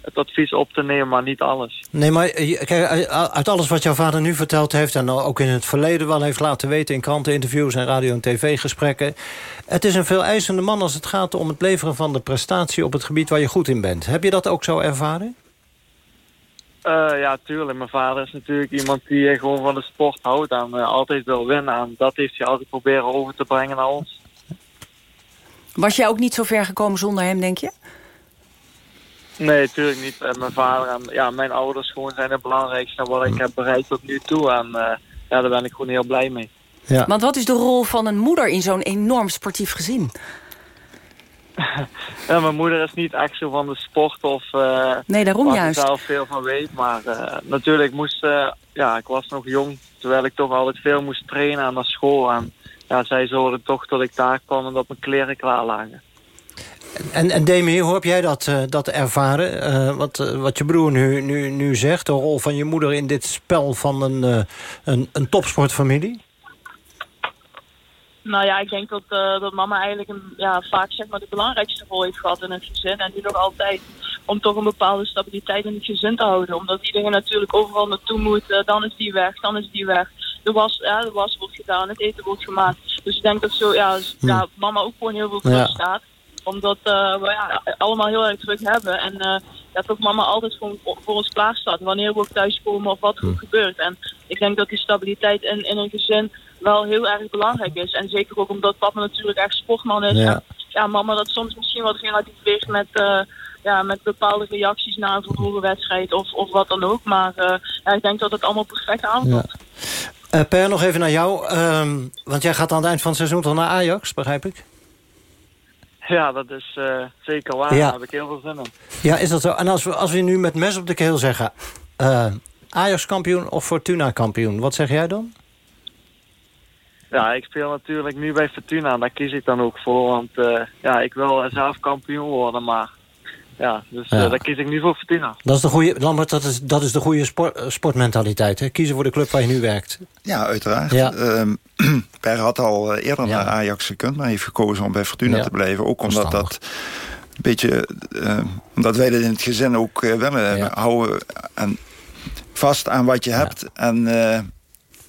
het advies op te nemen, maar niet alles. Nee, maar kijk, uit alles wat jouw vader nu verteld heeft... en ook in het verleden wel heeft laten weten... in kranteninterviews en radio- en tv-gesprekken... het is een veel eisende man als het gaat om het leveren van de prestatie... op het gebied waar je goed in bent. Heb je dat ook zo ervaren? Eh, ja, tuurlijk. Mijn vader is natuurlijk iemand die eh, gewoon van de sport houdt en eh, altijd wil winnen. En dat heeft hij altijd proberen over te brengen naar ons. Was jij ook niet zo ver gekomen zonder hem, denk je? Nee, natuurlijk niet. En mijn vader en ja, mijn ouders gewoon zijn het belangrijkste wat ik heb bereikt tot nu toe. En eh, ja, daar ben ik gewoon heel blij mee. Want wat is de rol van een moeder in zo'n enorm sportief gezin? Ja, mijn moeder is niet echt zo van de sport of eh Nee, daarom waar juist. ze zelf veel van weet. Maar eh, natuurlijk moest, eh, ja, ik was nog jong, terwijl ik toch altijd veel moest trainen aan naar school. En ja, zij zorgde toch dat ik daar kwam en dat mijn kleren klaar lagen. En, en Demi, hoe heb jij dat, eh, dat ervaren? Eh, wat, wat je broer nu, nu, nu zegt, de rol van je moeder in dit spel van een, eh, een, een topsportfamilie? Nou ja, ik denk dat, eh, dat mama eigenlijk een, ja, vaak zeg maar, de belangrijkste rol heeft gehad in het gezin. En nu nog altijd. Om toch een bepaalde stabiliteit in het gezin te houden. Omdat iedereen natuurlijk overal naartoe moet. eh, dan is die weg, dan is die weg. De was, ja, de was wordt gedaan, het eten wordt gemaakt. Dus ik denk dat zo, ja, s- Hm. ja, mama ook gewoon heel veel Ja. terug staat. Omdat eh, we ja, allemaal heel erg druk hebben. En eh ja, toch mama altijd voor, voor ons klaar staat. Wanneer we ook thuiskomen of wat er ook gebeurt. En ik denk dat die stabiliteit in, in een gezin wel heel erg belangrijk is. En zeker ook omdat papa natuurlijk echt sportman is. Ja. En ja, mama dat soms misschien wat relativeert met, eh, ja, met bepaalde reacties na een verloren wedstrijd of, of wat dan ook. Maar eh, ja, ik denk dat het allemaal perfect aanvoelt. Eh, per, nog even naar jou. ehm, want jij gaat aan het eind van het seizoen toch naar Ajax, begrijp ik? Ja, dat is eh, zeker waar. Ja. Daar heb ik heel veel zin in. Ja, is dat zo? En als we, als we nu met mes op de keel zeggen... eh, Ajax kampioen of Fortuna kampioen, wat zeg jij dan? Ja, ik speel natuurlijk nu bij Fortuna en daar kies ik dan ook voor. Want eh, ja, ik wil zelf kampioen worden, maar ja, dus eh, daar kies ik nu voor Fortuna. Dat is de goede, Lambert, dat is, dat is de goede sport, eh, sportmentaliteit. Hè? Kiezen voor de club waar je nu werkt. Ja, uiteraard. Ja. Ehm, per had al eerder naar Ajax gekund, maar heeft gekozen om bij Fortuna Ja. te blijven. Ook omdat dat een beetje, eh, omdat wij dat in het gezin ook willen houden en vast aan wat je hebt en eh,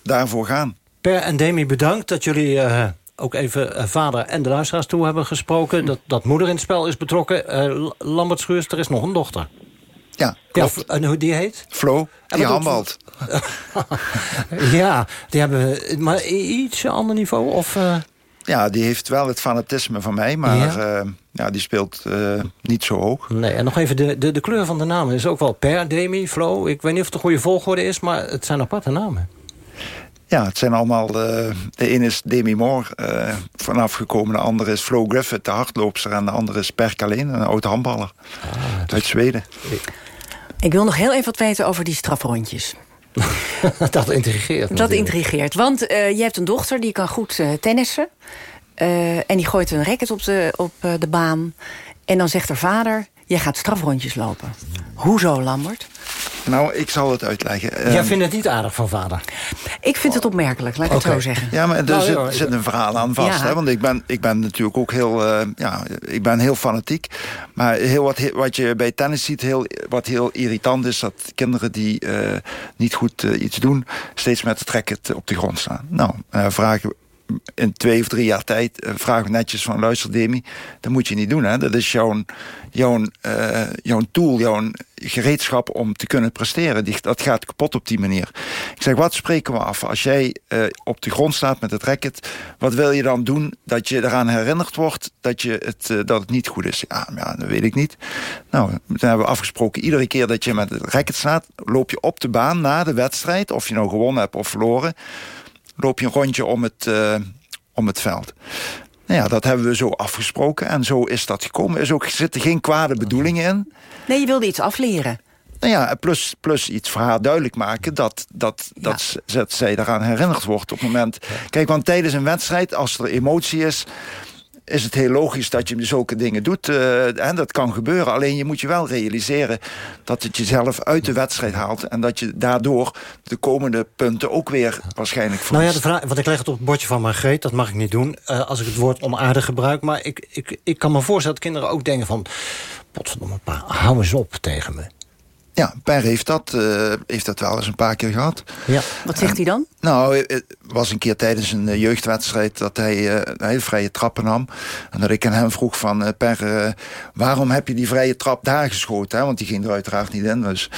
daarvoor gaan. Per en Demi, bedankt dat jullie eh, ook even eh, vader en de luisteraars toe hebben gesproken. Dat, dat moeder in het spel is betrokken. Eh, Lambert Schuurs, er is nog een dochter. Ja, en hoe die heet? Flo, En die handbalt. ja, die hebben maar iets ander niveau? Of, Ja, die heeft wel het fanatisme van mij, maar Ja. ja, die speelt niet zo hoog. Nee, en nog even de, de, de kleur van de namen is ook wel Per, Demi, Flo. Ik weet niet of het de goede volgorde is, maar het zijn aparte namen. Ja, het zijn allemaal... eh, de ene is Demi Moore eh, vanaf gekomen. De andere is Flo Griffith, de hardloopster. En de andere is Per Kalén, een oud handballer. uit Zweden. Ik wil nog heel even wat weten over die strafrondjes. dat intrigeert. Dat natuurlijk. intrigeert. Want eh, je hebt een dochter die kan goed eh, tennissen. Eh, en die gooit een racket op, de, op eh, de baan. En dan zegt haar vader, jij gaat strafrondjes lopen. Hoezo, Lambert? Nou, ik zal het uitleggen. Jij Ehm, vindt het niet aardig van vader? Ik vind het opmerkelijk, laat ik het zo zeggen. Ja, maar er Nou, zit, ja, zit een verhaal aan vast. Ja. Hè? Want ik ben, ik ben natuurlijk ook heel, eh, ja, ik ben heel fanatiek. Maar heel wat, wat je bij tennis ziet, heel, wat heel irritant is... dat kinderen die eh, niet goed eh, iets doen... steeds met het racket op de grond staan. Nou, eh, vragen in twee of drie jaar tijd eh, vragen netjes van... luister Demi, dat moet je niet doen. Hè? Dat is jouw, jouw, eh, jouw tool, jouw gereedschap om te kunnen presteren. Dat gaat kapot op die manier. Ik zeg, wat spreken we af? Als jij eh, op de grond staat met het racket... wat wil je dan doen dat je eraan herinnerd wordt... dat, je het, dat het niet goed is? Ja, ja, dat weet ik niet. Nou, dan hebben we afgesproken... iedere keer dat je met het racket staat... loop je op de baan na de wedstrijd... of je nou gewonnen hebt of verloren... loop je een rondje om het, eh, om het veld. Nou ja, dat hebben we zo afgesproken en zo is dat gekomen. Er is ook, zitten geen kwade bedoelingen in. Nee, je wilde iets afleren. Nou ja, plus, plus iets voor haar duidelijk maken dat, dat, dat, zij daaraan herinnerd wordt op het moment. Kijk, want tijdens een wedstrijd, als er emotie is, is het heel logisch dat je zulke dingen doet. eh, en dat kan gebeuren. Alleen je moet je wel realiseren dat het jezelf uit de wedstrijd haalt. En dat je daardoor de komende punten ook weer waarschijnlijk Nou ja, verliest. de vraag, want ik leg het op het bordje van Margreet. Dat mag ik niet doen eh, als ik het woord onaardig gebruik. Maar ik, ik, ik kan me voorstellen dat kinderen ook denken van... potverdomme pa, hou eens op tegen me. Ja, Per heeft dat, eh, heeft dat wel eens een paar keer gehad. Ja. Wat zegt hij dan? Nou, het was een keer tijdens een eh, jeugdwedstrijd dat hij eh, een vrije trappen nam. En dat ik aan hem vroeg van, eh, Per, eh, waarom heb je die vrije trap daar geschoten? Hè? Want die ging er uiteraard niet in. Dus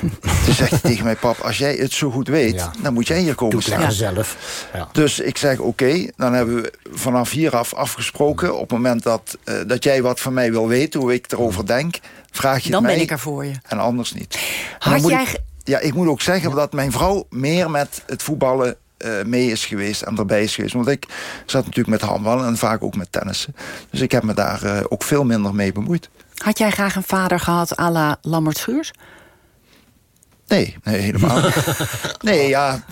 toen zegt hij tegen mij, pap, als jij het zo goed weet, dan moet jij hier komen Doe het staan. zelf. Ja. Dus ik zeg, oké, dan hebben we vanaf hieraf afgesproken. Op het moment dat, eh, dat jij wat van mij wil weten, hoe ik erover denk, vraag je Dan het ben mij. ik er voor je. En anders niet. Had jij ik- ja, ik moet ook zeggen dat mijn vrouw meer met het voetballen eh, mee is geweest en erbij is geweest. Want ik zat natuurlijk met handballen en vaak ook met tennissen. Dus ik heb me daar eh, ook veel minder mee bemoeid. Had jij graag een vader gehad à la Schuurs? Nee, nee helemaal niet. Nee, ja...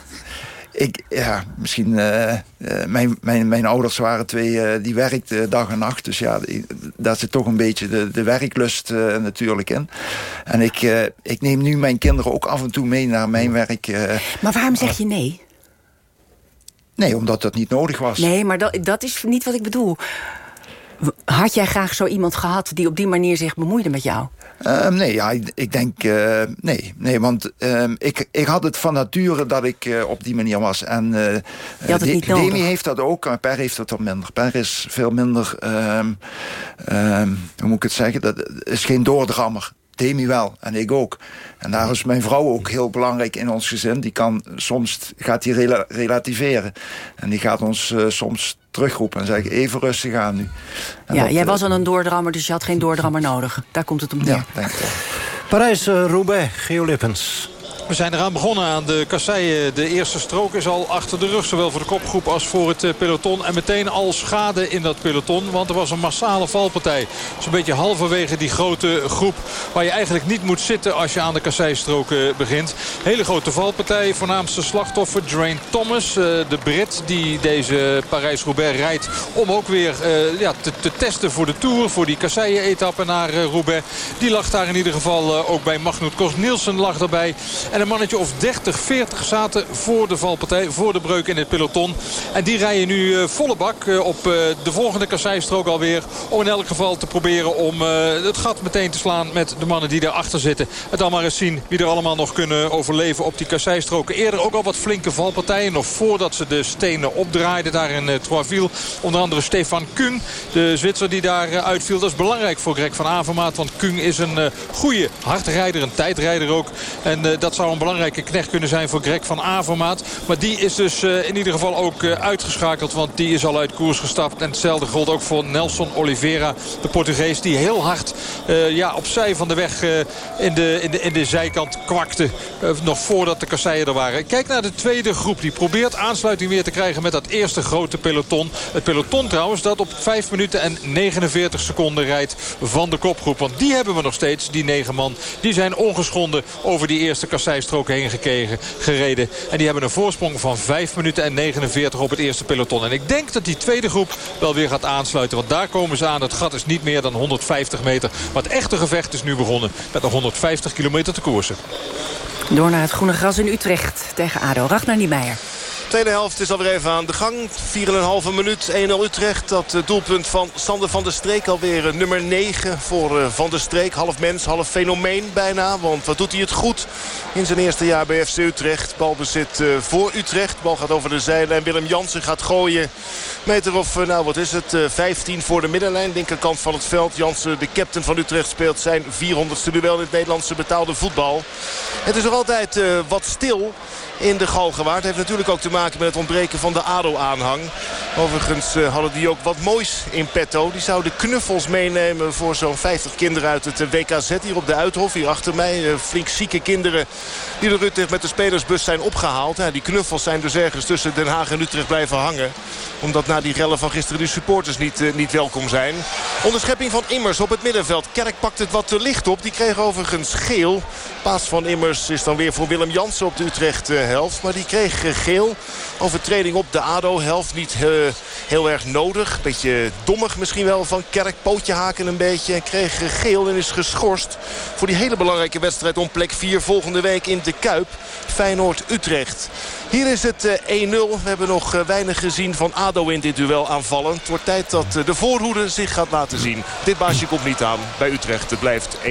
Ik, ja, misschien... eh, eh, mijn, mijn, mijn ouders waren twee, eh, die werkten dag en nacht. Dus ja, die- daar zit toch een beetje de, de werklust natuurlijk in. En ik, ik neem nu mijn kinderen ook af en toe mee naar mijn werk. Maar waarom zeg je nee? nee, omdat dat niet nodig was. Nee, maar dat, dat is niet wat ik bedoel. Had jij graag zo iemand gehad die op die manier zich bemoeide met jou? Ehm, nee, ja, ik, ik denk... eh, nee, nee, want ehm, ik, ik had het van nature dat ik eh, op die manier was. En eh De- nodig. Demi heeft dat ook, maar Per heeft dat wat minder. Per is veel minder... ehm, hoe moet ik het zeggen? Dat is geen doordrammer. Demi wel, en ik ook. En daar is mijn vrouw ook heel belangrijk in ons gezin. Die kan soms, gaat die rela- relativeren. En die gaat ons eh, soms terugroepen en zeggen... even rustig aan nu. En ja, dat, jij eh, was al een doordrammer, dus je had geen doordrammer nodig. Daar komt het om neer. Ja, denk ik wel. Parijs-Roubaix, Geo Lippens. We zijn eraan begonnen aan de kasseien. De eerste strook is al achter de rug. Zowel voor de kopgroep als voor het eh, peloton. En meteen al schade in dat peloton. Want er was een massale valpartij. Zo'n beetje halverwege die grote groep. Waar je eigenlijk niet moet zitten als je aan de kasseistroken begint. Hele grote valpartij. Voornaamste slachtoffer Drain Thomas. eh, De Brit die deze Parijs-Roubaix rijdt. Om ook weer eh, ja, te, te testen voor de Tour. Voor die kasseien-etappe naar eh, Roubaix. Die lag daar in ieder geval eh, ook bij. Magnus Kort Nielsen lag erbij. En een mannetje of 30, 40 zaten voor de valpartij. Voor de breuk in het peloton. En die rijden nu eh, volle bak eh, op eh, de volgende kasseistrook alweer. Om in elk geval te proberen om het gat meteen te slaan met de mannen die daarachter zitten. En dan maar eens zien wie er allemaal nog kunnen overleven op die kasseistroken. Eerder ook al wat flinke valpartijen. Nog voordat ze de stenen opdraaiden daar in Troisville. Onder andere Stefan Kung, de Zwitser die daar uitviel. Dat is belangrijk voor Greg van Avermaat. Want Kung is een goede hardrijder, een tijdrijder ook. En dat zal zou een belangrijke knecht kunnen zijn voor Greg van Avermaat. Maar die is dus in ieder geval ook uitgeschakeld. Want die is al uit koers gestapt. En hetzelfde geldt ook voor Nelson Oliveira. De Portugees die heel hard ja, opzij van de weg in, de, in, de, in de zijkant kwakte. nog voordat de kasseien er waren. Kijk naar de tweede groep. Die probeert aansluiting weer te krijgen met dat eerste grote peloton. Het peloton trouwens dat op 5 minuten en 49 seconden rijdt van de kopgroep. Want die hebben we nog steeds, die negen man. Die zijn ongeschonden over die eerste heen gekregen, gereden. En die hebben een voorsprong van 5 minuten en 49 op het eerste peloton. En ik denk dat die tweede groep wel weer gaat aansluiten. Want daar komen ze aan. Het gat is niet meer dan 150 meter. Maar het echte gevecht is nu begonnen met nog 150 kilometer te koersen. Door naar het groene gras in Utrecht tegen ADO. Ragnar Niemeyer. Tweede helft is alweer even aan de gang. 4,5 minuut, 1-0 Utrecht. Dat eh, doelpunt van Sander van der Streek alweer eh, nummer 9 voor eh, Van der Streek. Half mens, half fenomeen bijna. Want wat doet hij het goed in zijn eerste jaar bij FC Utrecht. Balbezit voor Utrecht. Bal gaat over de en Willem Jansen gaat gooien. Meter of, nou wat is het, 15 voor de middenlijn. Linkerkant van het veld. Jansen, de captain van Utrecht, speelt zijn 400ste duel in het Nederlandse betaalde voetbal. Het is nog altijd wat stil in de Galgenwaard. Heeft natuurlijk ook te maken met het ontbreken van de ADO-aanhang. Overigens uh, hadden die ook wat moois in petto. Die zouden knuffels meenemen voor zo'n 50 kinderen uit het WKZ hier op de Uithof. Hier achter mij uh, flink zieke kinderen die door Utrecht met de spelersbus zijn opgehaald. Die knuffels zijn dus ergens tussen Den Haag en Utrecht blijven hangen. Omdat na die rellen van gisteren de supporters niet, uh, niet welkom zijn. Onderschepping van Immers op het middenveld. Kerk pakt het wat te licht op. Die kreeg overigens geel. Paas van Immers is dan weer voor Willem Jansen op de Utrecht helft. Maar die kreeg geel. Overtreding op de ADO-helft. Niet uh, heel erg nodig. Beetje dommig misschien wel van Kerk. Pootje haken een beetje. En kreeg geel en is geschorst voor die hele belangrijke wedstrijd om plek 4 volgende week in de Kuip. Feyenoord-Utrecht. Hier is het 1-0. We hebben nog weinig gezien van ADO in dit duel aanvallen. Het wordt tijd dat de voorhoede zich gaat laten zien. Dit baasje komt niet aan bij Utrecht. Het blijft 1-0.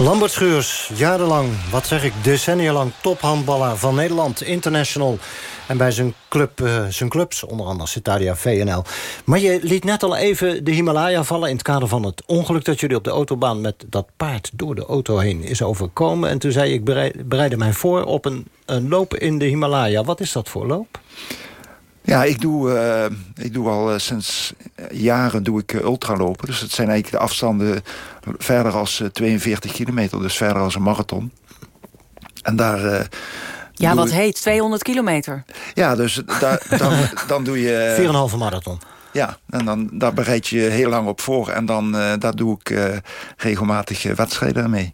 Lambert Schuurs, jarenlang, wat zeg ik, decennia lang tophandballer van Nederland, international. En bij zijn, club, uh, zijn clubs, onder andere Citadia VNL. Maar je liet net al even de Himalaya vallen... in het kader van het ongeluk dat jullie op de autobaan... met dat paard door de auto heen is overkomen. En toen zei ik, ik bereidde mij voor op een, een loop in de Himalaya. Wat is dat voor loop? Ja, ik doe, uh, ik doe al uh, sinds jaren doe ik uh, ultralopen. Dus het zijn eigenlijk de afstanden verder als 42 kilometer. Dus verder als een marathon. En daar... ja, wat heet 200 kilometer. Ja, dus daar, dan, dan doe je... 4,5 marathon. Ja, en dan, daar bereid je heel lang op voor. En dan daar doe ik regelmatig wedstrijden mee.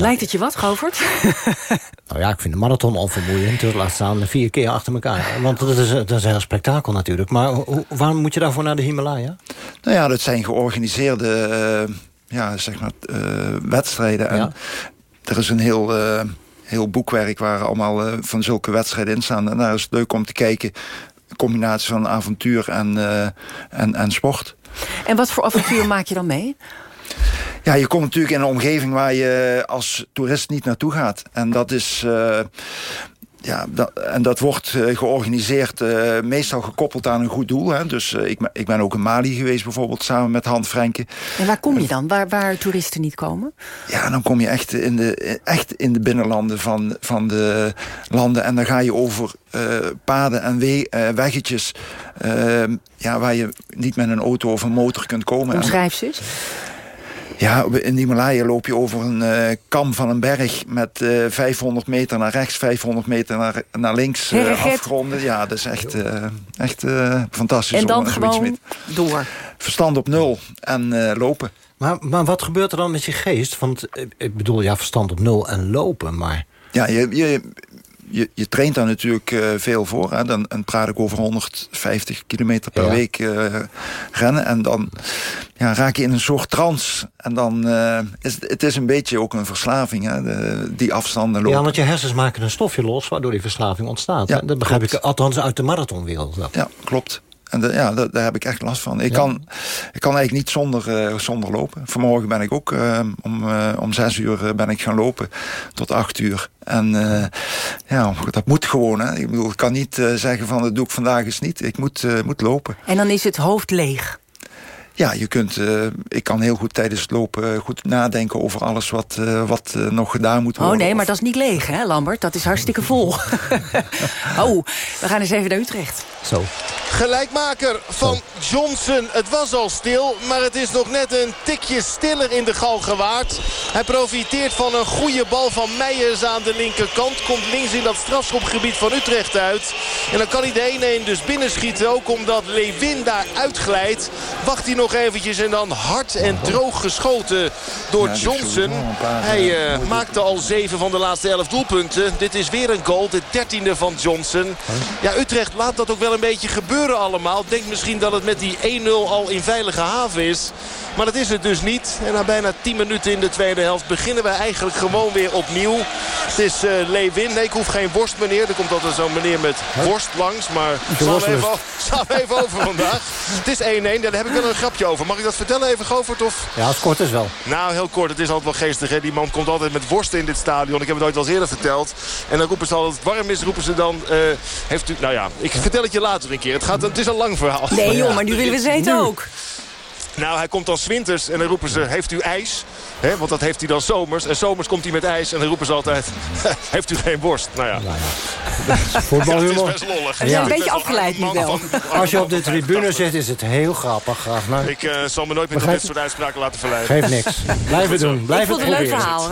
Lijkt het je wat, Govert? nou ja, ik vind de marathon al vermoeiend. Dus laat staan vier keer achter elkaar. Want dat is, dat is een heel spektakel natuurlijk. Maar hoe, waarom moet je daarvoor naar de Himalaya? Nou ja, dat zijn georganiseerde uh, ja, zeg maar, uh, wedstrijden. En ja. er is een heel, uh, heel boekwerk waar allemaal van zulke wedstrijden in staan. En daar is het leuk om te kijken. Een combinatie van avontuur en, en, en sport. En wat voor avontuur maak je dan mee? Ja, je komt natuurlijk in een omgeving waar je als toerist niet naartoe gaat. En dat is... Uh, ja, dat, en dat wordt uh, georganiseerd, uh, meestal gekoppeld aan een goed doel. Hè. Dus ik, ik ben ook in Mali geweest bijvoorbeeld, samen met Han Frenke. En waar kom je dan, waar, waar toeristen niet komen? Ja, dan kom je echt in de, echt in de binnenlanden van, van de landen. En dan ga je over paden en we, weggetjes... ja, waar je niet met een auto of een motor kunt komen. Omschrijf ze eens. Ja, in de Himalaya loop je over een uh, kam van een berg... met uh, 500 meter naar rechts, 500 meter naar, naar links uh, afgronden. Ja, dat is echt, echt fantastisch. En dan gewoon door? Verstand op nul en lopen. Maar, maar wat gebeurt er dan met je geest? Want ik bedoel, ja, verstand op nul en lopen, maar... Ja, je, je, je, je traint daar natuurlijk uh, veel voor. Hè. Dan, dan praat ik over 150 kilometer per ja. week uh, rennen. En dan ja, raak je in een soort trance. En dan uh, is het, het is een beetje ook een verslaving, hè, de, die afstanden lopen. Ja, want je hersens maken een stofje los... waardoor die verslaving ontstaat. Ja, dat begrijp klopt. ik althans uit de marathonwereld. Ja, klopt. En de, ja, daar heb ik echt last van. Ik, ja. kan, ik kan eigenlijk niet zonder, uh, zonder lopen. Vanmorgen ben ik ook uh, om, uh, om zes uur ben ik gaan lopen tot acht uur. En ja, dat moet gewoon. Hè. Ik bedoel, ik kan niet zeggen van dat doe ik vandaag eens niet. Ik moet, moet lopen. En dan is het hoofd leeg? Ja, je kunt, uh, ik kan heel goed tijdens het lopen goed nadenken over alles wat, uh, wat uh, nog gedaan moet worden. Oh nee, maar dat is niet leeg, hè, Lambert? Dat is hartstikke vol. oh, we gaan eens even naar Utrecht. Zo. Gelijkmaker van Johnson. Het was al stil, maar het is nog net een tikje stiller in de Galgenwaard. Hij profiteert van een goede bal van Meijers aan de linkerkant. Komt links in dat strafschopgebied van Utrecht uit. En dan kan hij de 1-1 dus binnenschieten. Ook omdat Lewin daar uitglijdt. Wacht hij nog eventjes en dan hard en droog geschoten door Johnson. Hij uh, maakte al 7 van de laatste 11 doelpunten. Dit is weer een goal, de dertiende van Johnson. Ja, Utrecht laat dat ook wel een beetje gebeuren allemaal. Denkt misschien dat het met die 1-0 al in veilige haven is. Maar dat is het dus niet. En na bijna 10 minuten in de tweede helft beginnen we eigenlijk gewoon weer opnieuw. Het is uh, Lewin. Nee, ik hoef geen worst meneer. Er komt altijd zo'n meneer met worst langs. Maar slaan we even, over vandaag. Het is 1-1. Daar heb ik wel een grapje over. Mag ik dat vertellen even, Govert? Of? Ja, het kort is wel. Nou, heel kort. Het is altijd wel geestig. Hè? Die man komt altijd met worsten in dit stadion. Ik heb het ooit al eens eerder verteld. En dan roepen ze als het warm is, roepen ze dan... Uh, heeft u, nou ja, ik vertel het je later een keer. Het, gaat, het is een lang verhaal. Nee joh, maar nu willen we ze eten ook. Nou, hij komt dan winters en dan roepen ze, heeft u ijs? He, want dat heeft hij dan zomers. En zomers komt hij met ijs en dan roepen ze altijd, heeft u geen borst? Nou ja. Nou ja. Voetbalhumor. Ja, het is best lollig. Het is een beetje afgeleid nu wel. Als je op de tribune zit is het heel grappig. Nou, ik uh, zal me nooit meer tot dit soort uitspraken laten verleiden. Geeft niks. Blijf het doen. Blijf het proberen. een leuk verhaal,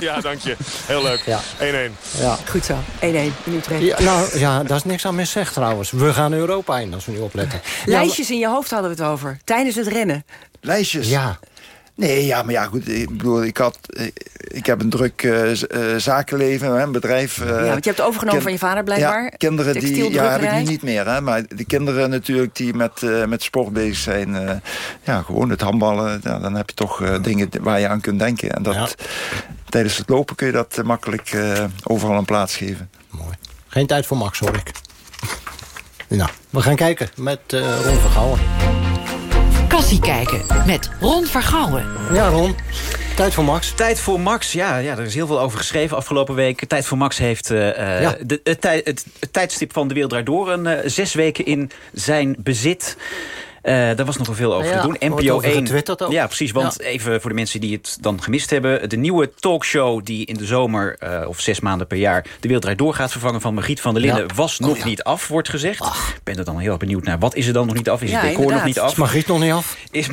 ja, dank je. Heel leuk. 1-1. Ja. Goed zo. 1-1 in Utrecht. Ja, nou, ja, daar is niks aan mis zeg trouwens. We gaan Europa in als we nu opletten. Lijstjes in je hoofd hadden we het over. Tijdens het rennen. Lijstjes? Ja. Nee, ja, maar ja, goed. Ik bedoel, ik, had, ik heb een druk uh, zakenleven, een bedrijf. Uh, ja, want je hebt overgenomen van je vader blijkbaar. Ja, kinderen die, ja, heb ik nu niet meer. Hè, maar de kinderen natuurlijk die met, uh, met sport bezig zijn. ja, gewoon het handballen. Ja, dan heb je toch dingen waar je aan kunt denken. En dat, ja. tijdens het lopen kun je dat makkelijk overal een plaats geven. Mooi. Geen tijd voor Max, hoor ik. nou, we gaan kijken met Ron Vergouwen. Kijken met Ron Vergouwen. Ja, Ron. Tijd voor Max. Tijd voor Max, ja, ja. Er is heel veel over geschreven afgelopen week. Tijd voor Max heeft uh, ja. de, het, het, het, tijdstip van de wereld draaidoor... een uh, zes weken in zijn bezit. Uh, daar was nog wel veel over ja, te doen. NPO 1. Ook. Ja, precies. Want ja. even voor de mensen die het dan gemist hebben. De nieuwe talkshow die in de zomer, uh, of zes maanden per jaar... de Wereld door gaat vervangen van Margriet van der Linden... was nog oh, niet af, wordt gezegd. Ik ben er dan heel benieuwd naar. Wat is er dan nog niet af? Is het decor inderdaad. nog niet af? Is Margriet nog niet af? Is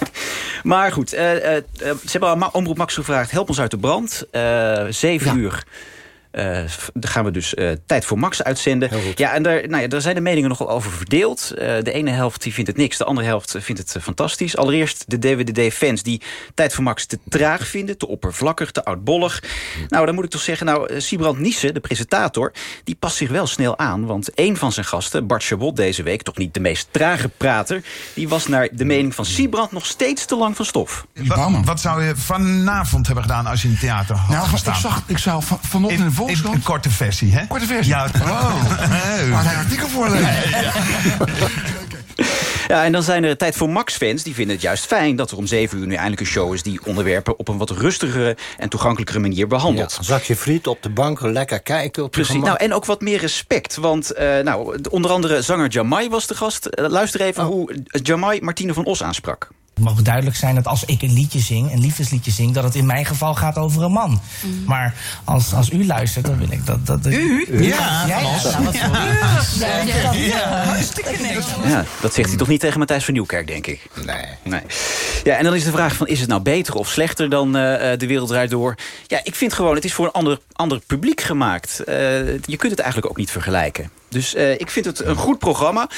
maar goed, uh, ze hebben aan Omroep Max gevraagd... help ons uit de brand. zeven uur... Uh, gaan we dus uh, Tijd voor Max uitzenden. Ja, en daar, nou ja, daar zijn de meningen nogal over verdeeld. Uh, de ene helft die vindt het niks, de andere helft vindt het fantastisch. Allereerst de DWDD-fans die Tijd voor Max te traag vinden... te oppervlakkig, te oudbollig. Nou, dan moet ik toch zeggen, nou, Siebrand Niesen, de presentator... die past zich wel snel aan, want een van zijn gasten... Bart Chabot deze week, toch niet de meest trage prater... die was naar de mening van Siebrand nog steeds te lang van stof. Wat, wat zou je vanavond hebben gedaan als je in het theater had nou, gestaan? Ik, zag, ik zou van, vanochtend in Volkskrant... Een korte versie, hè? Korte versie? Ja. Oh. Maar een artikel voorlezen. Ja. Ja, en dan zijn er tijd voor Max-fans. Die vinden het juist fijn dat er om zeven uur nu eindelijk een show is... die onderwerpen op een wat rustigere en toegankelijkere manier behandelt. Ja, zakje friet op de bank, lekker kijken op Precies, nou, en ook wat meer respect. Want uh, nou, onder andere zanger Jamai was de gast. Uh, luister even oh. hoe Jamai Martine van Os aansprak. Het mag duidelijk zijn dat als ik een liedje zing, een liefdesliedje zing... dat het in mijn geval gaat over een man. Mm. Maar als, als u luistert, dan wil ik dat... dat u? Ja, ja, ja, ja, dat zegt hij toch niet tegen Matthijs van Nieuwkerk, denk ik. Nee. nee. Ja, en dan is de vraag van, is het nou beter of slechter dan uh, De Wereld Draait Door? Ja, ik vind gewoon, het is voor een ander, ander publiek gemaakt. Uh, je kunt het eigenlijk ook niet vergelijken. Dus uh, ik vind het een goed programma.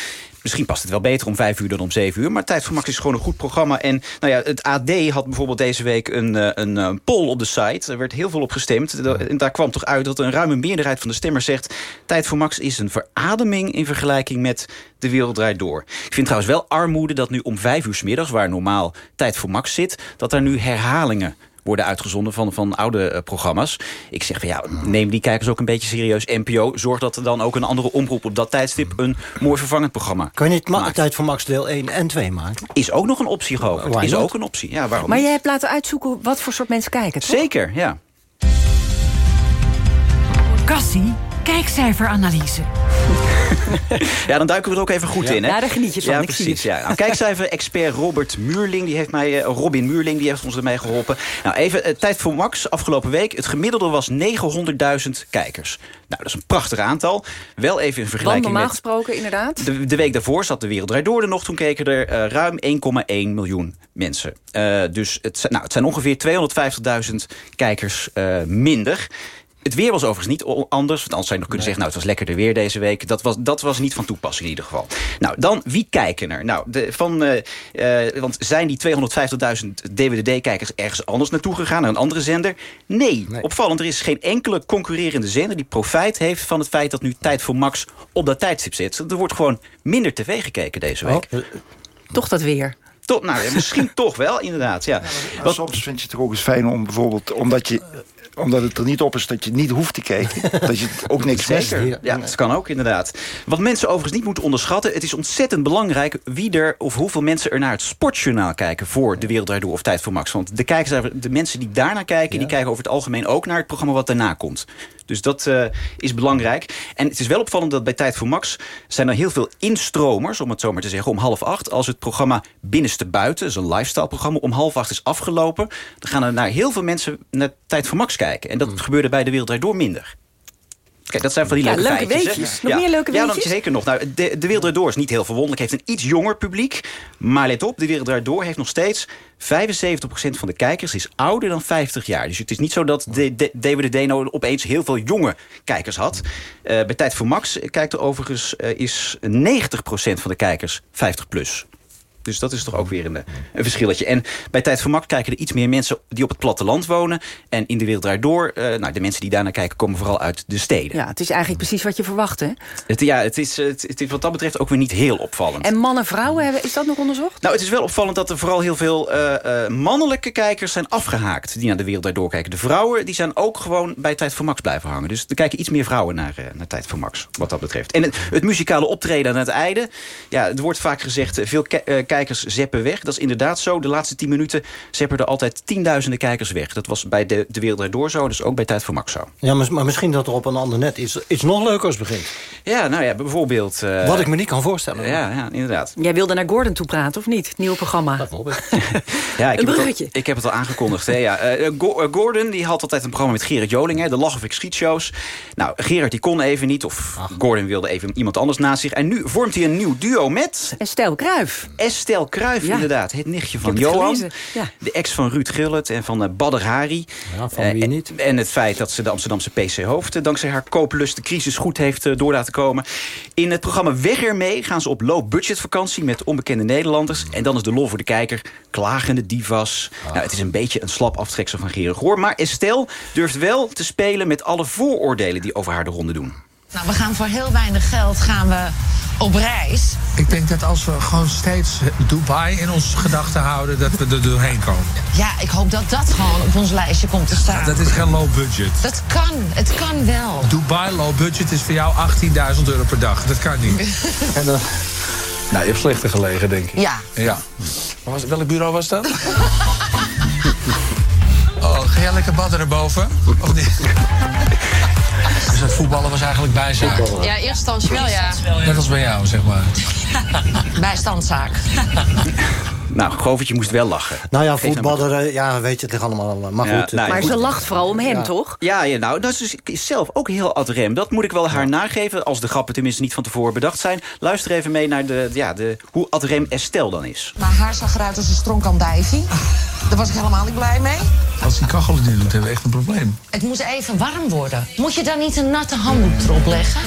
Misschien past het wel beter om vijf uur dan om zeven uur. Maar Tijd voor Max is gewoon een goed programma. En nou ja, het AD had bijvoorbeeld deze week een, een, een poll op de site. Er werd heel veel op gestemd. En daar kwam toch uit dat een ruime meerderheid van de stemmers zegt... Tijd voor Max is een verademing in vergelijking met De Wereld Draait Door. Ik vind trouwens wel armoede dat nu om vijf uur s middags... waar normaal Tijd voor Max zit, dat daar nu herhalingen worden uitgezonden van, van oude uh, programma's. Ik zeg van ja, neem die kijkers ook een beetje serieus. NPO, zorg dat er dan ook een andere omroep op dat tijdstip... een mooi vervangend programma Kan je niet ma tijd voor Max deel 1 en 2 maken? Is ook nog een optie, Govert. Is ook een optie, ja, waarom Maar jij hebt laten uitzoeken wat voor soort mensen kijken, toch? Zeker, ja. Cassie, kijkcijferanalyse. Ja, dan duiken we er ook even goed Ja. in. Hè? Ja, daar geniet je van, Ja, precies. Ja. Nou, kijkcijfer-expert Robert Muurling, die heeft mij, eh, Robin Muurling, die heeft ons ermee geholpen. Nou, even eh, tijd voor Max. Afgelopen week, het gemiddelde was 900.000 kijkers. Nou, dat is een prachtig aantal. Wel even in vergelijking normaal met... gesproken, inderdaad. De, de week daarvoor zat de Wereld Draait Door er nog. Toen keken er eh, ruim 1,1 miljoen mensen. Dus het, zijn- nou, het zijn ongeveer 250.000 kijkers minder. Het weer was overigens niet anders. Want anders zou je nog kunnen zeggen... nou, het was lekkerder weer deze week. Dat was, dat was niet van toepassing in ieder geval. Nou, dan, wie kijken er? Nou, de, van, eh, eh, want zijn die 250.000 DWDD-kijkers ergens anders naartoe gegaan? Naar een andere zender? Nee. Opvallend, er is geen enkele concurrerende zender... die profijt heeft van het feit dat nu Tijd voor Max op dat tijdstip zit. Er wordt gewoon minder tv gekeken deze week. Toch dat weer. Toch, nou, ja, misschien toch wel, inderdaad. Ja. Maar soms vind je het ook eens fijn om bijvoorbeeld... omdat, je, omdat het er niet op is dat je niet hoeft te kijken. dat je ook niks mist. Zeker. Ja, dat kan ook inderdaad. Wat mensen overigens niet moeten onderschatten... het is ontzettend belangrijk wie er of hoeveel mensen er naar het sportjournaal kijken... voor De Wereld of Tijd voor Max. Want de, kijkers, de mensen die daarnaar kijken... die kijken over het algemeen ook naar het programma wat daarna komt. Dus dat eh, is belangrijk. En het is wel opvallend dat bij Tijd voor Max... zijn er heel veel instromers, om het zo maar te zeggen... om half acht, als het programma Binnenste Buiten... dat is een lifestyle-programma, om half acht is afgelopen... dan gaan er naar heel veel mensen naar Tijd voor Max kijken. En dat gebeurde bij De Wereld Door minder. Kijk, dat zijn van die Ja, leuke, leuke feitjes. hè? weetjes. Nog meer leuke Ja, weetjes? dan zeker nog. Nou, de, de Wereld Draait Door is niet heel verwonderlijk. Heeft een iets jonger publiek. Maar let op, De Wereld Draait Door heeft nog steeds... 75% van de kijkers is ouder dan 50 jaar. Dus het is niet zo dat de, de, DWDD nou opeens heel veel jonge kijkers had. Eh, bij Tijd voor Max kijkt er overigens... eh, is 90% van de kijkers 50 plus. Dus dat is toch ook weer een, eh, een verschilletje. En bij Tijd voor Max kijken er iets meer mensen die op het platteland wonen. En in de wereld draait door. eh, nou, de mensen die daarnaar kijken komen vooral uit de steden. Ja, het is eigenlijk precies wat je verwacht, hè? Het, ja, het is, het, het is wat dat betreft ook weer niet heel opvallend. En mannen vrouwen, hebben, is dat nog onderzocht? Nou, het is wel opvallend dat er vooral heel veel eh, eh, mannelijke kijkers zijn afgehaakt... die naar de wereld daardoor kijken. De vrouwen die zijn ook gewoon bij Tijd voor Max blijven hangen. Dus er kijken iets meer vrouwen naar, eh, naar Tijd voor Max, wat dat betreft. En het, het muzikale optreden aan het einde... ja, er wordt vaak gezegd, eh, veel eh, kijkers zeppen weg. Dat is inderdaad zo. De laatste tien minuten zeppen er altijd tienduizenden kijkers weg. Dat was bij de, de wereld daardoor zo, dus ook bij Tijd voor Max zo. Ja, maar, maar misschien dat er op een ander net iets, iets nog leukers begint. Ja, nou ja, bijvoorbeeld... eh, Wat ik me niet kan voorstellen. Ja, ja, inderdaad. Jij wilde naar Gordon toe praten, of niet? Nieuw programma. Ja, ik Een heb, al, bruggetje. ik heb het al aangekondigd. Hè, ja. Eh, Go- eh, Gordon die had altijd een programma met Gerard Joling. Hè, de Lach of ik schietshows. Nou, Gerard die kon even niet. Of Gordon wilde even iemand anders naast zich. En nu vormt hij een nieuw duo met... Estelle Kruijf. Estelle Kruijf, Ja. inderdaad. Het nichtje van het Johan. ja. De ex van Ruud Gullit en van eh, Badr Hari. Ja, van Eh, wie niet? En het feit dat ze de Amsterdamse PC Hoofd... eh, dankzij haar kooplust de crisis goed heeft door laten komen. In het programma Weg ermee gaan ze op low-budget vakantie... met onbekende Nederlanders. En dan is de lol voor de kijker. Klagende divas. Nou, het is een beetje een slap aftreksel van Gerard Goor. Maar Estelle durft wel te spelen met alle vooroordelen... die over haar de ronde doen. Nou, we gaan voor heel weinig geld gaan we op reis. Ik denk dat als we gewoon steeds Dubai in onze gedachten houden... dat we er doorheen komen. Ja, ik hoop dat dat gewoon op ons lijstje komt te staan. Dat is geen low budget. Dat kan, het kan wel. Dubai low budget is voor jou 18.000 euro per dag. Dat kan niet. en dan... Nou, je hebt slechter gelegen, denk ik. Ja. Ja. Maar was, welk bureau was dat? oh, ga jij lekker badden erboven? Of niet? Dus het voetballen was eigenlijk bijzaak. Ja, in eerste instantie wel, ja. Net als bij jou, zeg maar. Bijstandzaak. Nou, Govertje moest wel lachen. Nou ja, voetballer, eh, ja, weet je, het ligt allemaal... eh, Maar Ja, goed. nou, Maar ze lacht vooral om hem, Ja. toch? Ja, ja, nou, dat is dus is zelf ook heel ad rem. Dat moet ik wel haar nageven, als de grappen tenminste niet van tevoren bedacht zijn. Luister even mee naar de, ja, de, hoe ad rem Estelle dan is. Mijn haar zag eruit als een stronkandijvie. Daar was ik helemaal niet blij mee. Als die kachel het niet doet, hebben we echt een probleem. Het moet even warm worden. Moet je dan niet een natte handdoek erop leggen?